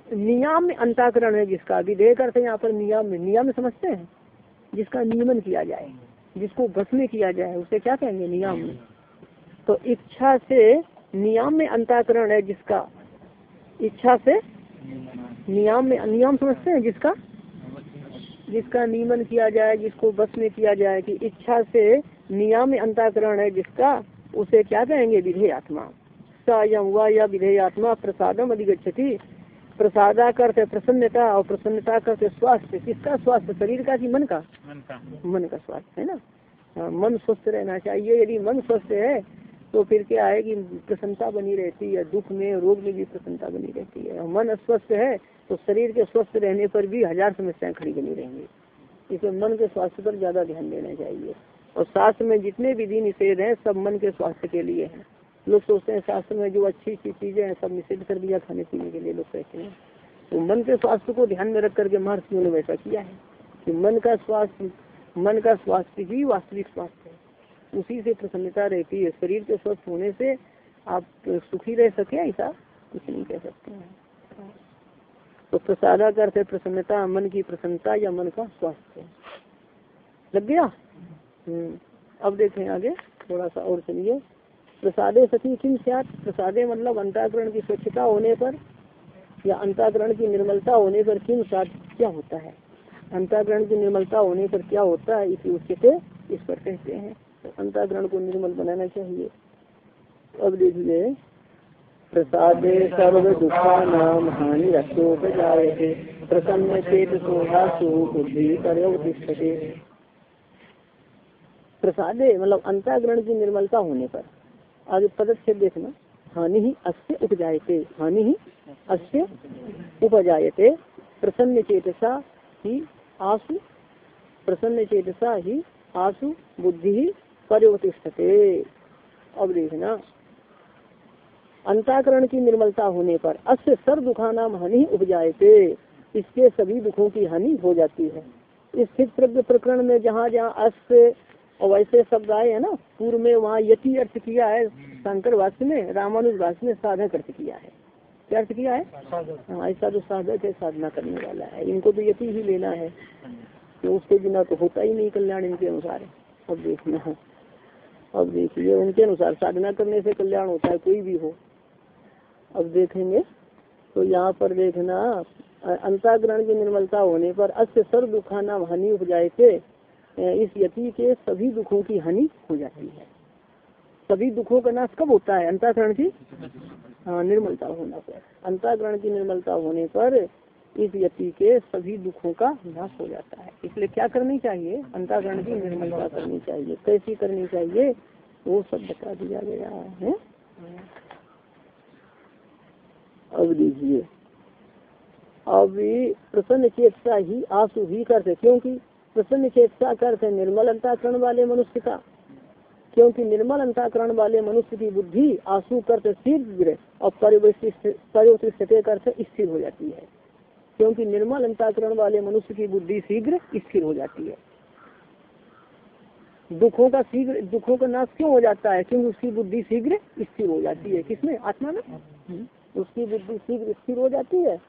नियम में अंताकरण है जिसका। विधेय करते यहाँ पर नियम में। नियम समझते हैं? जिसका नियमन किया जाए, जिसको भस्म किया जाए, उसे क्या कहेंगे? नियम। में तो इच्छा से नियम में अंताकरण है जिसका। इच्छा से नियम में नियम समझते हैं जिसका? जिसका नियमन किया जाए जिसको बस में किया जाए कि इच्छा से नियम में अंताकरण है जिसका उसे क्या कहेंगे? विधेय आत्मा स हुआ या विधेय आत्मा प्रसादम अधिगछति प्रसादा करते प्रसन्नता और प्रसन्नता करते स्वास्थ्य। किसका? स्वास्थ्य? शरीर का कि मन का? मन का। मन का स्वास्थ्य है ना? हाँ, मन स्वस्थ रहना चाहिए। यदि मन स्वस्थ है तो फिर क्या है कि प्रसन्नता बनी रहती है, दुख में, रोग में भी प्रसन्नता बनी रहती है। मन अस्वस्थ है तो शरीर के स्वस्थ रहने पर भी हज़ार समस्याएँ खड़ी बनी रहेंगी। इसलिए मन के स्वास्थ्य पर ज़्यादा ध्यान देना चाहिए। और शास्त्र में जितने भी दिन निषेध हैं, सब मन के स्वास्थ्य के लिए हैं। लोग सोचते हैं शास्त्र में जो अच्छी अच्छी चीज़ें हैं, सब निषेध कर दिया खाने पीने के लिए लोग कहते हैं। तो मन के स्वास्थ्य को ध्यान में रख करके महर्षियों ने वैसा किया है कि मन का स्वास्थ्य, मन का स्वास्थ्य ही वास्तविक स्वास्थ्य है। उसी से प्रसन्नता रहती है। शरीर के स्वस्थ होने से आप सुखी रह सके ऐसा कुछ नहीं कह सकते हैं। तो प्रसादा करते प्रसन्नता, मन की प्रसन्नता या मन का स्वास्थ्य। लग गया? हम्म। अब देखें आगे, थोड़ा सा और चलिए प्रसादे सती किम सात प्रसादे मतलब अंताकरण की स्वच्छता होने पर या अंताकरण की निर्मलता होने पर किम सात क्या होता है? अंताकरण की निर्मलता होने पर क्या होता है? इसी उच्चते इस पर कहते हैं। अंताकरण को निर्मल बनाना चाहिए। अब देखिए प्रसादे सर्व दुखा नाम हानि रक्षोपजाए प्रसन्न चेत सोहासु बुद्धि प्रसादे मतलब अंताग्रहण की निर्मलता होने पर। आगे पदच्छेद देखना। हानि ही अस्य उपजायते। हानि ही अस्य उपजायते। प्रसन्न चेतसा ही आसु। प्रसन्न चेतसा ही आसु। बुद्धि ही परिवर्तिष्ठते। अब देखना। अंताकरण की निर्मलता होने पर अस्य सर दुखा नाम हानि उपजायते। इसके सभी दुखों की हानि हो जाती है। इस स्थित प्रकरण में जहाँ जहाँ अस्य और वैसे शब्द आए है ना पूर्व में वहाँ यति अर्थ किया है शंकर भाष्य में रामानुज भाष्य में साधक अर्थ किया है। क्या अर्थ किया है? हाँ ऐसा जो साधक है साधना करने वाला है। इनको तो यति ही लेना है तो उसके बिना तो होता ही नहीं कल्याण इनके अनुसार। अब देखना। अब देखिए उनके अनुसार साधना करने से कल्याण होता है, कोई भी हो। अब देखेंगे तो यहाँ पर देखना, अंताग्रहण की निर्मलता होने पर अस्य सर्व दुखाना हानि उपजाए थे इस यति के सभी दुखों की हानि हो जाती है। सभी दुखों का नाश कब होता है? अंताकरण की हाँ निर्मलता होना पर। अंताकरण की निर्मलता होने पर इस यति के सभी दुखों का नाश हो जाता है। इसलिए क्या करनी चाहिए? अंताकरण की निर्मलता करनी चाहिए। कैसी करनी चाहिए? वो सब बता दिया गया है। अब दीजिए अभी प्रसन्न चेतसा ही आँसू ही करते क्योंकि प्रसन्न चेतसा करते निर्मल अंताकरण वाले मनुष्य का। क्योंकि निर्मल अंताकरण वाले मनुष्य की बुद्धि आँसू करते शीघ्र। और परिवर्तित करते स्थिर हो जाती है। क्योंकि निर्मल अंताकरण वाले मनुष्य की बुद्धि शीघ्र स्थिर हो जाती है। दुखों का शीघ्र, दुखों का नाश क्यों हो जाता है? क्योंकि उसकी बुद्धि शीघ्र स्थिर हो जाती है। किसमें? आत्मा में। उसकी बुद्धि शीघ्र स्थिर हो जाती है,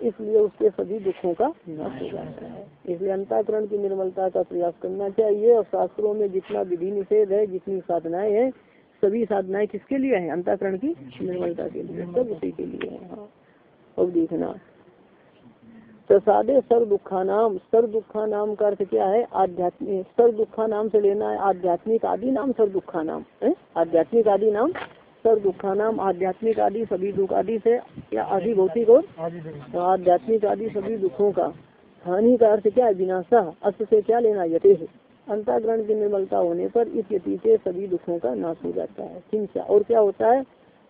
इसलिए उसके सभी दुखों का नाश हो जाता है। इसलिए अंताकरण की निर्मलता का प्रयास करना चाहिए, और शास्त्रों में जितना विधि निषेध है, जितनी साधनाएँ हैं, सभी साधनाएँ किसके लिए है? अंताकरण की निर्मलता के लिए, सब उसी के लिए है। अब देखना। प्रसादे सर दुखा नाम सर दुखा नाम का अर्थ क्या है? आध्यात्मिक सर दुखा नाम से लेना है, आध्यात्मिक आदि नाम सर दुखा नाम आध्यात्मिक आदि नाम सर दुखा नाम आध्यात्मिक आदि सभी दुख आदि से, या आदि भौतिक और आध्यात्मिक आदि सभी दुखों का। हानि का अर्थ क्या है? विनाशा, अस्त से क्या लेना यते अंताग्रहण की निर्मलता होने पर इस यति से सभी दुखों का नाश हो जाता है। किंचा और क्या होता है?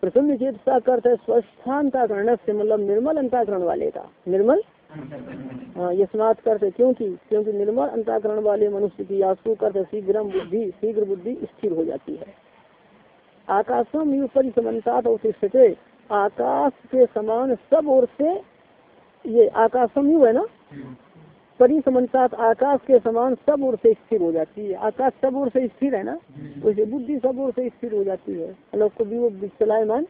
प्रसन्न चेत का अर्थ है स्वस्थांताकरण से मतलब निर्मल अंताकरण वाले का। निर्मल हाँ यशनाथ करते क्योंकि क्योंकि निर्मल अंताकरण वाले मनुष्य की आँसू करते शीघ्र बुद्धि शीघ्र बुद्धि स्थिर हो जाती है। आकाशम यु परिसमनतात अवशिष्टते आकाश के समान सब ओर से ये आकाशम यु है ना? परिसमनतात आकाश के समान सब ओर से स्थिर हो जाती है। आकाश सब ओर से स्थिर है ना? वैसे बुद्धि सब ओर से स्थिर हो जाती है। मतलब कभी वो चलायमान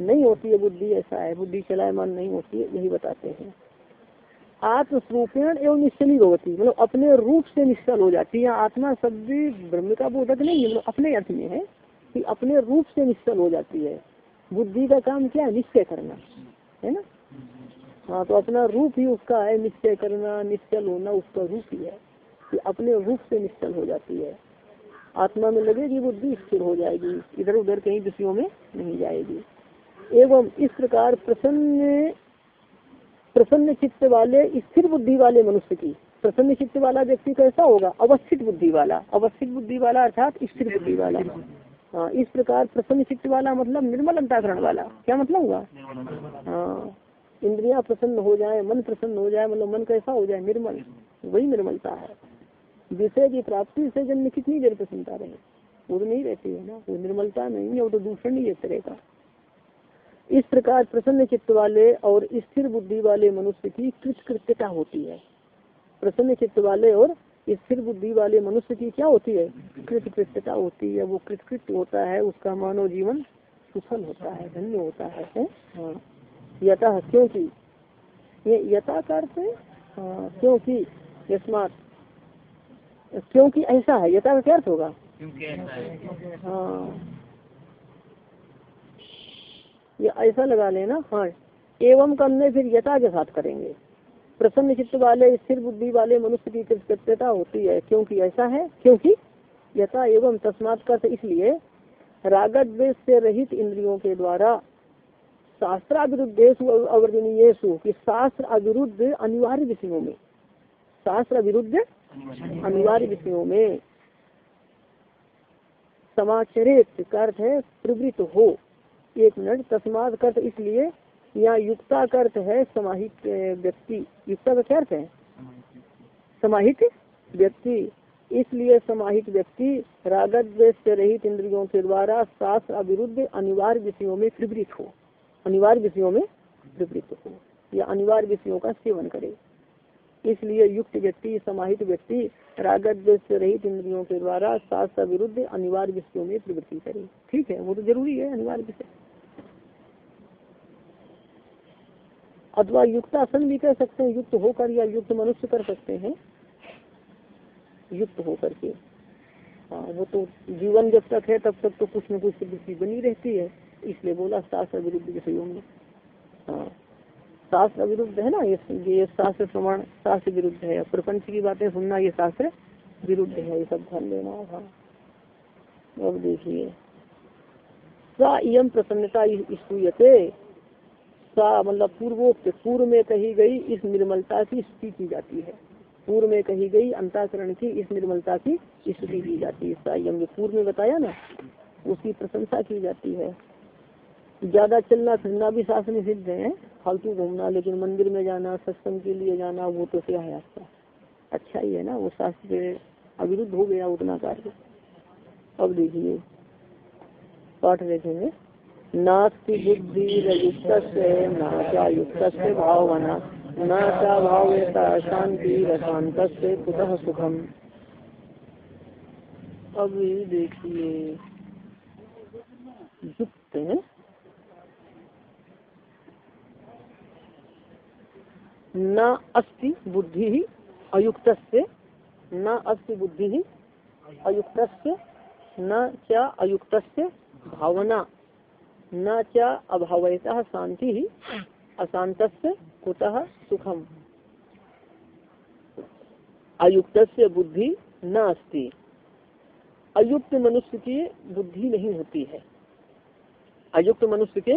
नहीं होती है। बुद्धि ऐसा है। बुद्धि चलायमान नहीं होती है, यही बताते हैं। आत्मस्वरूपेण एवं निश्चली होती। मतलब अपने रूप से निश्चल हो जाती है। आत्मा शब्द ब्रह्म का बोधक नहीं मतलब अपने अर्थ में है कि अपने रूप से निश्चल हो जाती है। बुद्धि का काम क्या है? निश्चय करना, है ना? हाँ तो अपना रूप ही उसका है। निश्चय करना निश्चल होना उसका रूप ही है कि अपने रूप से निश्चल हो जाती है। आत्मा में लगेगी बुद्धि स्थिर हो जाएगी इधर उधर कहीं विषयों में नहीं जाएगी। एवं इस प्रकार प्रसन्न प्रसन्न चित्त वाले, स्थिर बुद्धि वाले मनुष्य की। प्रसन्न चित्त वाला व्यक्ति कैसा होगा? अवस्थित बुद्धि वाला। अवस्थित बुद्धि वाला अर्थात स्थिर बुद्धि वाला। हाँ इस प्रकार प्रसन्न चित्त वाला मतलब निर्मल अंताकरण वाला। क्या मतलब हुआ? हाँ इंद्रिया प्रसन्न हो जाए, मन प्रसन्न हो जाए मतलब मन कैसा हो जाए? निर्मल। वही निर्मलता है। विषय की प्राप्ति से जन्म कितनी देर प्रसन्नता रहे? वो तो नहीं रहती है ना। वो निर्मलता नहीं है, वो तो दूषण है तरह का। इस प्रकार प्रसन्न चित्त वाले और स्थिर बुद्धि वाले मनुष्य की कृतकृत्यता होती है। प्रसन्न चित्त वाले और स्थिर बुद्धि वाले मनुष्य की क्या होती है? कृतकृत्यता होती है। वो कृतकृत्य होता है उसका मानव जीवन सुफल होता है धन्य होता है, है? हाँ। यथा क्योंकि ये यथा अर्थ हाँ क्योंकि यस्मात क्योंकि ऐसा है। यथा का क्या अर्थ होगा? हाँ। ये ऐसा लगा लेना हाँ एवं करने फिर यथा के साथ करेंगे। प्रसन्न चित्त वाले, स्थिर बुद्धि वाले मनुष्य की कृतज्ञता होती है, क्योंकि ऐसा है, क्योंकि यथा एवं तस्मात का इसलिए रागत द्वेष से रहित इंद्रियों के द्वारा शास्त्र अविरुद्ध अवर्जनीय कि शास्त्र अविरुद्ध अनिवार्य विषयों में शास्त्र अविरुद्ध अनिवार्य विषयों में समाचरित अर्थ है प्रवृत्त हो। एक मिनट, तस्माद कर्त इसलिए यहाँ युक्ता अर्थ है समाहित व्यक्ति। युक्ता का क्या अर्थ है? समाहित व्यक्ति। इसलिए समाहित व्यक्ति रागत से रहित इंद्रियों के द्वारा शास्त्र अविरुद्ध अनिवार्य विषयों में प्रवृत्त हो। अनिवार्य विषयों में प्रवृत्त हो। या अनिवार्य विषयों का सेवन करे। इसलिए युक्त व्यक्ति, समाहित व्यक्ति रागत से रहित इंद्रियों के द्वारा शास्त्र विरुद्ध अनिवार्य विषयों में प्रवृत्ति करे। ठीक है, वो तो ज़रूरी है, अनिवार्य विषय। अथवा युक्तासन भी कह सकते हैं, युक्त होकर या युक्त मनुष्य कर सकते हैं। युक्त होकर के। हाँ वो तो जीवन जब तक है, तब तक तो कुछ न कुछ वृत्ति बनी रहती है। इसलिए बोला, शास्त्र विरुद्ध विषयों में। हाँ शास्त्र विरुद्ध है ना ये ये शास्त्र प्रमाण, शास्त्र विरुद्ध है। प्रपंच की बातें सुनना ये शास्त्र विरुद्ध है, ये सब ध्यान देना हाँ अब देखिए। प्रसन्नता सा मतलब पूर्वोक्त, पूर्व में कही गई इस निर्मलता की स्तुति की जाती है। पूर्व में कही गई अंताकरण की इस निर्मलता की स्तुति की जाती है। संयम पूर्व में बताया ना, उसकी प्रशंसा की जाती है। ज़्यादा चलना फिरना भी शास्त्र निषिद्ध है, फालतू घूमना, लेकिन मंदिर में जाना, सत्संग के लिए जाना, वो तो क्या है आपका? अच्छा ही है ना, वो शास्त्र अविरुद्ध हो गया उतना कार्य। अब देखिए, पाठ देखेंगे। नास्ति बुद्धि युक्त से नाचा युक्त से भावना न चा भावेता शांति रशांत कुतः सुखम? अभी देखिए। युक्त है? न अस्ति बुद्धि ही अयुक्त से न अस्ति बुद्धि ही अयुक्त न च अयुक्त भावना। न च अभावयता शांति अशांत कुतः सुखम? अयुक्त बुद्धि न अस्ति अयुक्त मनुष्य की बुद्धि नहीं होती है। अयुक्त मनुष्य के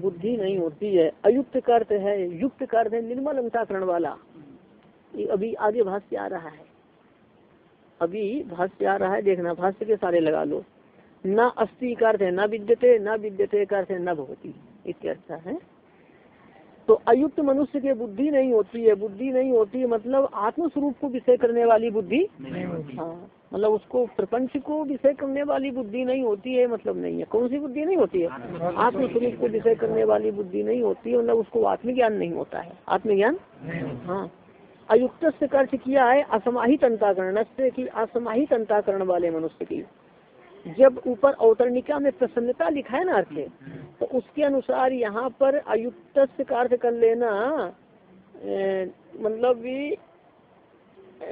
बुद्धि नहीं होती है। अयुक्त का अर्थ है, युक्त का अर्थ है निर्मल अंताकरण वाला। ये अभी आगे भाष्य आ रहा है। अभी भाष्य आ रहा है, देखना। भाष्य के सारे लगा लो। न अस्थि का अर्थ है न विद्यते न विद्यते का अर्थ है न भगवती इत्यर्थ है। तो अयुक्त मनुष्य के बुद्धि नहीं होती है। बुद्धि नहीं होती है मतलब आत्मस्वरूप को विषय करने वाली बुद्धि हाँ मतलब उसको प्रपंच को विषय करने वाली बुद्धि नहीं होती है मतलब नहीं है। कौन सी बुद्धि नहीं होती है? आत्मस्वरूप को विषय करने वाली बुद्धि नहीं होती है मतलब उसको आत्मज्ञान नहीं होता है। आत्मज्ञान? हाँ। अयुक्त से अर्थ किया है असमाहित अंताकरण से की असमाहित अंताकरण वाले मनुष्य की जब ऊपर अवतरणिका में प्रसन्नता लिखा है ना अर्थ तो उसके अनुसार यहाँ पर अयुक्त से कार्य कर लेना मतलब भी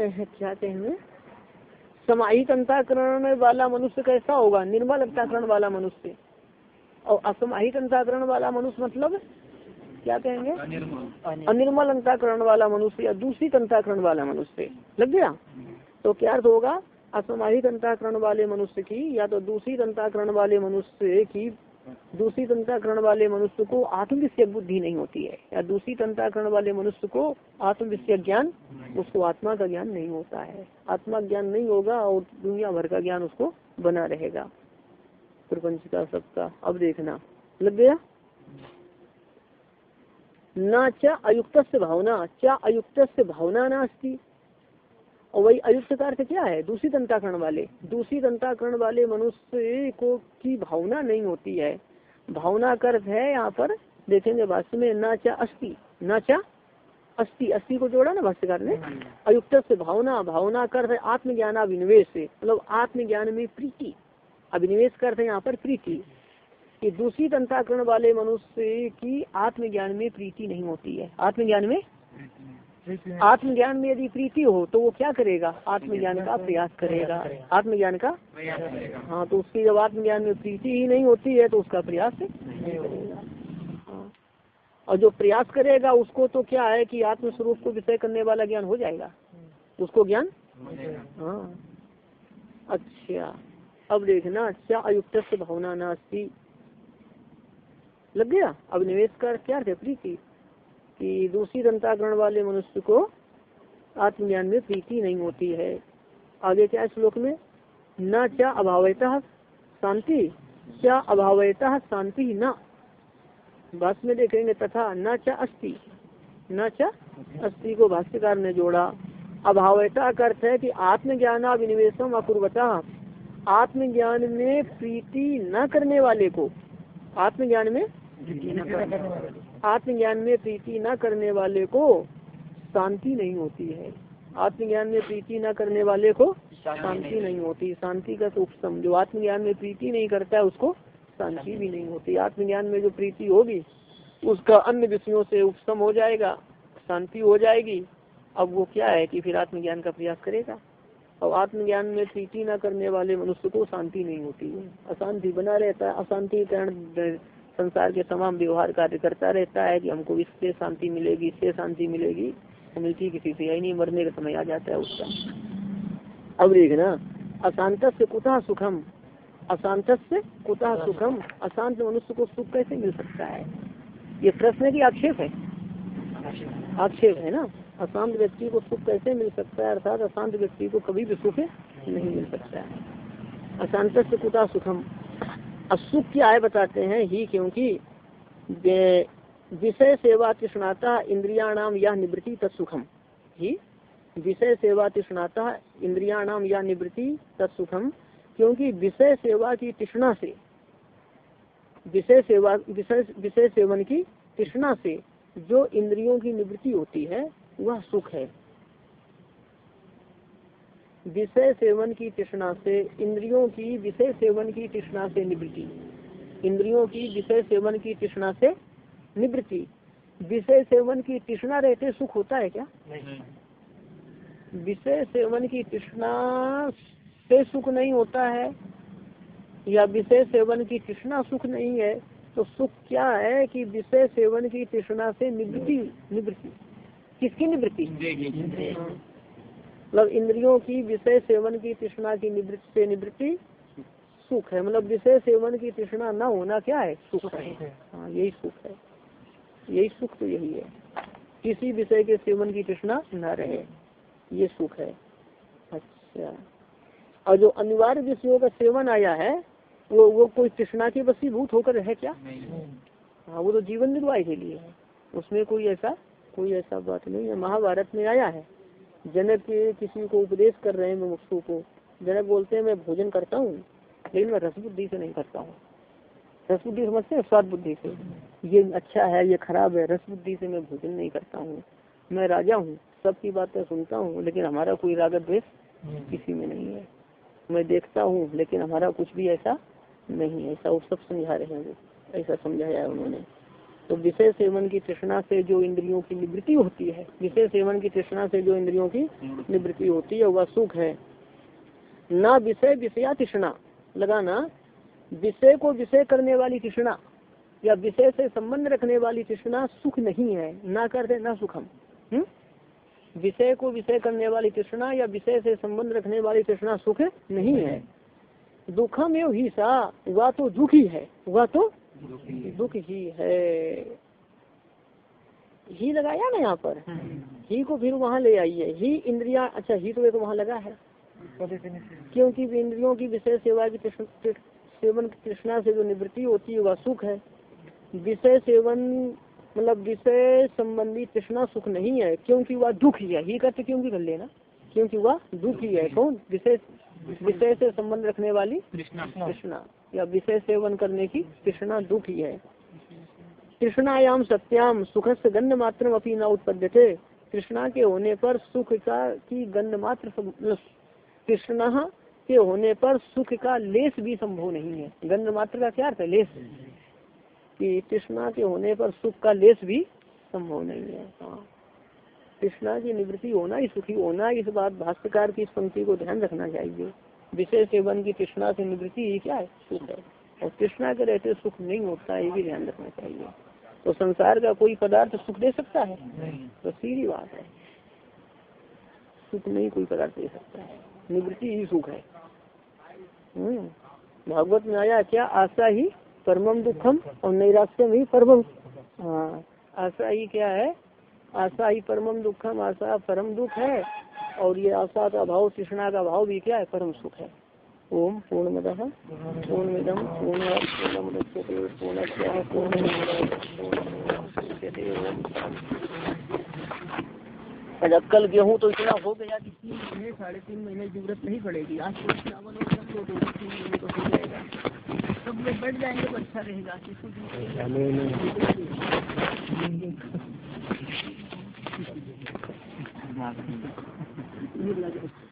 क्या कहेंगे समाहित अंताकरण वाला मनुष्य कैसा होगा? निर्मल अंताकरण वाला मनुष्य। और असमाहित अंताकरण वाला मनुष्य मतलब क्या कहेंगे? अनिर्मल। अंताकरण वाला मनुष्य या दूसरी अंताकरण वाला मनुष्य। लग गया? तो क्या अर्थ होगा? असमाहित अंताकरण वाले मनुष्य की, या तो दूसरी अंताकरण वाले मनुष्य की दूसरी तंत्राकरण वाले मनुष्य को आत्मविषय बुद्धि नहीं होती है। या दूसरी तंत्राकरण वाले मनुष्य को आत्मविषय ज्ञान, उसको आत्मा का ज्ञान नहीं होता है। आत्मा ज्ञान नहीं होगा और दुनिया भर का ज्ञान उसको बना रहेगा। प्रपंच का सबका अब देखना। लग गया? न चा अयुक्त भावना, चा अयुक्त भावना नास्ती। और वही अयुक्त का अर्थ क्या है? दूसरी दंताकरण वाले। दूसरी दंताकरण वाले मनुष्य को की भावना नहीं होती है। भावना का अर्थ है यहाँ पर देखेंगे भाष्य में न चा अस्थि न चा अस्थि अस्थि को जोड़ा ना भाष्यकार ने? अयुक्त से भावना। भावना कर अर्थ आत्मज्ञान अभिनिवेश से मतलब आत्मज्ञान में प्रीति। अभिनिवेश कर अर्थ यहाँ पर प्रीति। कि दूसरी दंताकरण वाले मनुष्य की आत्मज्ञान में प्रीति नहीं होती है। आत्मज्ञान में आत्मज्ञान में यदि प्रीति हो तो वो क्या करेगा? आत्मज्ञान का प्रयास करेगा। आत्मज्ञान का? हाँ तो उसकी जब आत्मज्ञान में प्रीति ही नहीं होती है तो उसका प्रयास करेगा। हाँ। और जो प्रयास करेगा उसको तो क्या है कि आत्म स्वरूप को विषय करने वाला ज्ञान हो जाएगा? उसको ज्ञान? हाँ अच्छा अब देखना अच्छा अयुक्त से भावना नास्ती? लग गया? अब निवेश कर क्या थे प्रीति? कि दूसरी दंताकरण वाले मनुष्य को आत्मज्ञान में प्रीति नहीं होती है। आगे क्या श्लोक में? न क्या अभावता शांति क्या अभावता शांति न। भाष्य में देखेंगे तथा न क्या अस्थि न चा अस्थि को भाष्यकार ने जोड़ा। अभावता का अर्थ है कि आत्मज्ञान विनिवेशम अपूर्वता आत्मज्ञान में प्रीति न करने वाले को, आत्मज्ञान में आत्मज्ञान में प्रीति न करने वाले को शांति नहीं होती है। आत्मज्ञान में प्रीति न करने वाले को शांति नहीं होती। शांति का उपसम जो आत्मज्ञान में प्रीति नहीं करता है उसको शांति भी नहीं होती। आत्मज्ञान में जो प्रीति होगी उसका अन्य विषयों से उपसम हो जाएगा शांति हो जाएगी। अब वो क्या है कि फिर आत्मज्ञान का प्रयास करेगा? और आत्मज्ञान में प्रीति न करने वाले मनुष्य को शांति नहीं होती है। अशांति बना रहता है। अशांति कारण संसार के तमाम व्यवहार कार्य करता रहता है कि हमको इससे शांति मिलेगी, इससे शांति मिलेगी। तो मिलती किसी से यही नहीं, मरने का समय आ जाता है उसका। अब देखना अशांत से कुतः सुखम? अशांत से कुतः सुखम? अशांत मनुष्य को सुख कैसे मिल सकता है? ये प्रश्न की आक्षेप है। आक्षेप है ना? अशांत व्यक्ति को सुख कैसे मिल सकता है? अर्थात अशांत व्यक्ति को कभी भी सुख नहीं मिल सकता है। अशांत से कुता सुखम? असुख क्या है बताते हैं ही क्योंकि विषय सेवा तृष्णाता इंद्रियाणाम या निवृत्ति तत्सुखम। ही विषय सेवा तृष्णाता इंद्रियाणाम या निवृत्ति तत्सुखम, क्योंकि विषय सेवा की तृष्णा से, विषय सेवा, विषय विषय सेवन की तृष्णा से जो इंद्रियों की निवृत्ति होती है, वह सुख है। विषय सेवन की तृष्णा से इंद्रियों की विषय सेवन की तृष्णा से निवृत्ति। इंद्रियों की विषय सेवन की तृष्णा से निवृत्ति। विषय सेवन की तृष्णा रहते सुख होता है क्या? विषय सेवन की तृष्णा से सुख नहीं होता है या विषय सेवन की तृष्णा सुख नहीं है तो सुख क्या है कि विषय सेवन की तृष्णा से निवृत्ति निवृत्ति? किसकी निवृत्ति? मतलब इंद्रियों की विषय सेवन की तृष्णा की निवृत्ति से निवृत्ति सुख है। मतलब विषय सेवन की तृष्णा न होना क्या है? सुख है। हाँ। यही सुख है। यही सुख तो यही है। किसी विषय के सेवन की तृष्णा न रहे। ये सुख है। अच्छा। और जो अनिवार्य विषयों का सेवन आया है वो वो कोई तृष्णा के वसीभूत होकर है क्या? हाँ वो तो जीवन निर्वाह के लिए है। उसमें कोई ऐसा कोई ऐसा बात नहीं है। महाभारत में आया है। जनक किसी को उपदेश कर रहे हैं मुमुक्षु को। जनक बोलते हैं, मैं भोजन करता हूँ, लेकिन मैं रस बुद्धि से नहीं करता हूँ। रस बुद्धि समझते हैं, स्वाद बुद्धि से। ये अच्छा है, ये खराब है, रस बुद्धि से मैं भोजन नहीं करता हूँ। मैं राजा हूँ, सबकी बातें सुनता हूँ, लेकिन हमारा कोई राग द्वेष किसी में नहीं है। मैं देखता हूँ, लेकिन हमारा कुछ भी ऐसा नहीं है, ऐसा वो सब समझा रहे हैं वो, ऐसा समझाया है उन्होंने। तो विषय सेवन की तृष्णा से जो इंद्रियों की निवृत्ति होती है विषय सेवन की तृष्णा से जो इंद्रियों की निवृत्ति होती है वह सुख है। ना विषय विषया तृष्णा लगाना विषय को विषय करने वाली तृष्णा या विषय से संबंध रखने वाली तृष्णा सुख नहीं है ना करते ना सुखम। हम्म? विषय को विषय करने वाली तृष्णा या विषय से संबंध रखने वाली तृष्णा सुख नहीं है। दुखम एवं ही सा वह तो दुखी है वह तो दुख ही। है ही। लगाया ना यहाँ पर? ही। को फिर वहाँ ले आइए ही। इंद्रिया अच्छा ही तो एक वहाँ लगा है। क्योंकि इंद्रियों की विषय सेवा की सेवन की तृष्णा से जो निवृत्ति होती है वह सुख है। विषय सेवन मतलब विषय संबंधी तृष्णा सुख नहीं है क्योंकि वह दुख ही। है ही करते क्योंकि कर लेना? क्योंकि वह दुख ही। है। कौन? विषय विषय से संबंध रखने वाली तृष्णा। या विषय सेवन करने की तृष्णा दुख ही। है तृष्णायाम सत्याम सुख से गंध मात्र अपनी न उत्पद्य थे तृष्णा के होने पर सुख का की गंध मात्र तृष्णा के होने पर सुख का लेस भी संभव नहीं है। गंध मात्र का क्या अर्थ है? लेस। कि तृष्णा के होने पर सुख का लेस भी संभव नहीं है। हाँ। तृष्णा की निवृत्ति होना ही सुखी होना इस बात भाष्यकार की इस पंक्ति को ध्यान रखना चाहिए। विषय सेवन की तृष्णा से निवृत्ति क्या है? सुख है। और तृष्णा के रहते सुख नहीं होता है ये भी ध्यान रखना चाहिए। तो संसार का कोई पदार्थ सुख दे सकता है? तो सीधी बात है। सुख नहीं कोई पदार्थ दे सकता है। निवृत्ति ही सुख है। भागवत में आया क्या आशा ही परमम दुखम और नैराश्यम ही परमम? हाँ। आशा ही क्या है? आशा ही परमम दुखम आशा परम दुख है। और ये आशा का भाव तृष्णा का भाव भी क्या है? परम सुख है। ओम पूर्ण मद पूर्ण पूर्णमुदच्यते पूर्णस्या पूर्ण कल गेहूँ तो इतना हो गया कि तीन महीने साढ़े तीन महीने ज़रूरत नहीं पड़ेगी। आज तो चावल और सब लोग तीन महीने तो हो जाएगा। सब लोग बैठ जाएँगे तो अच्छा रहेगा। किसी ये बुलाते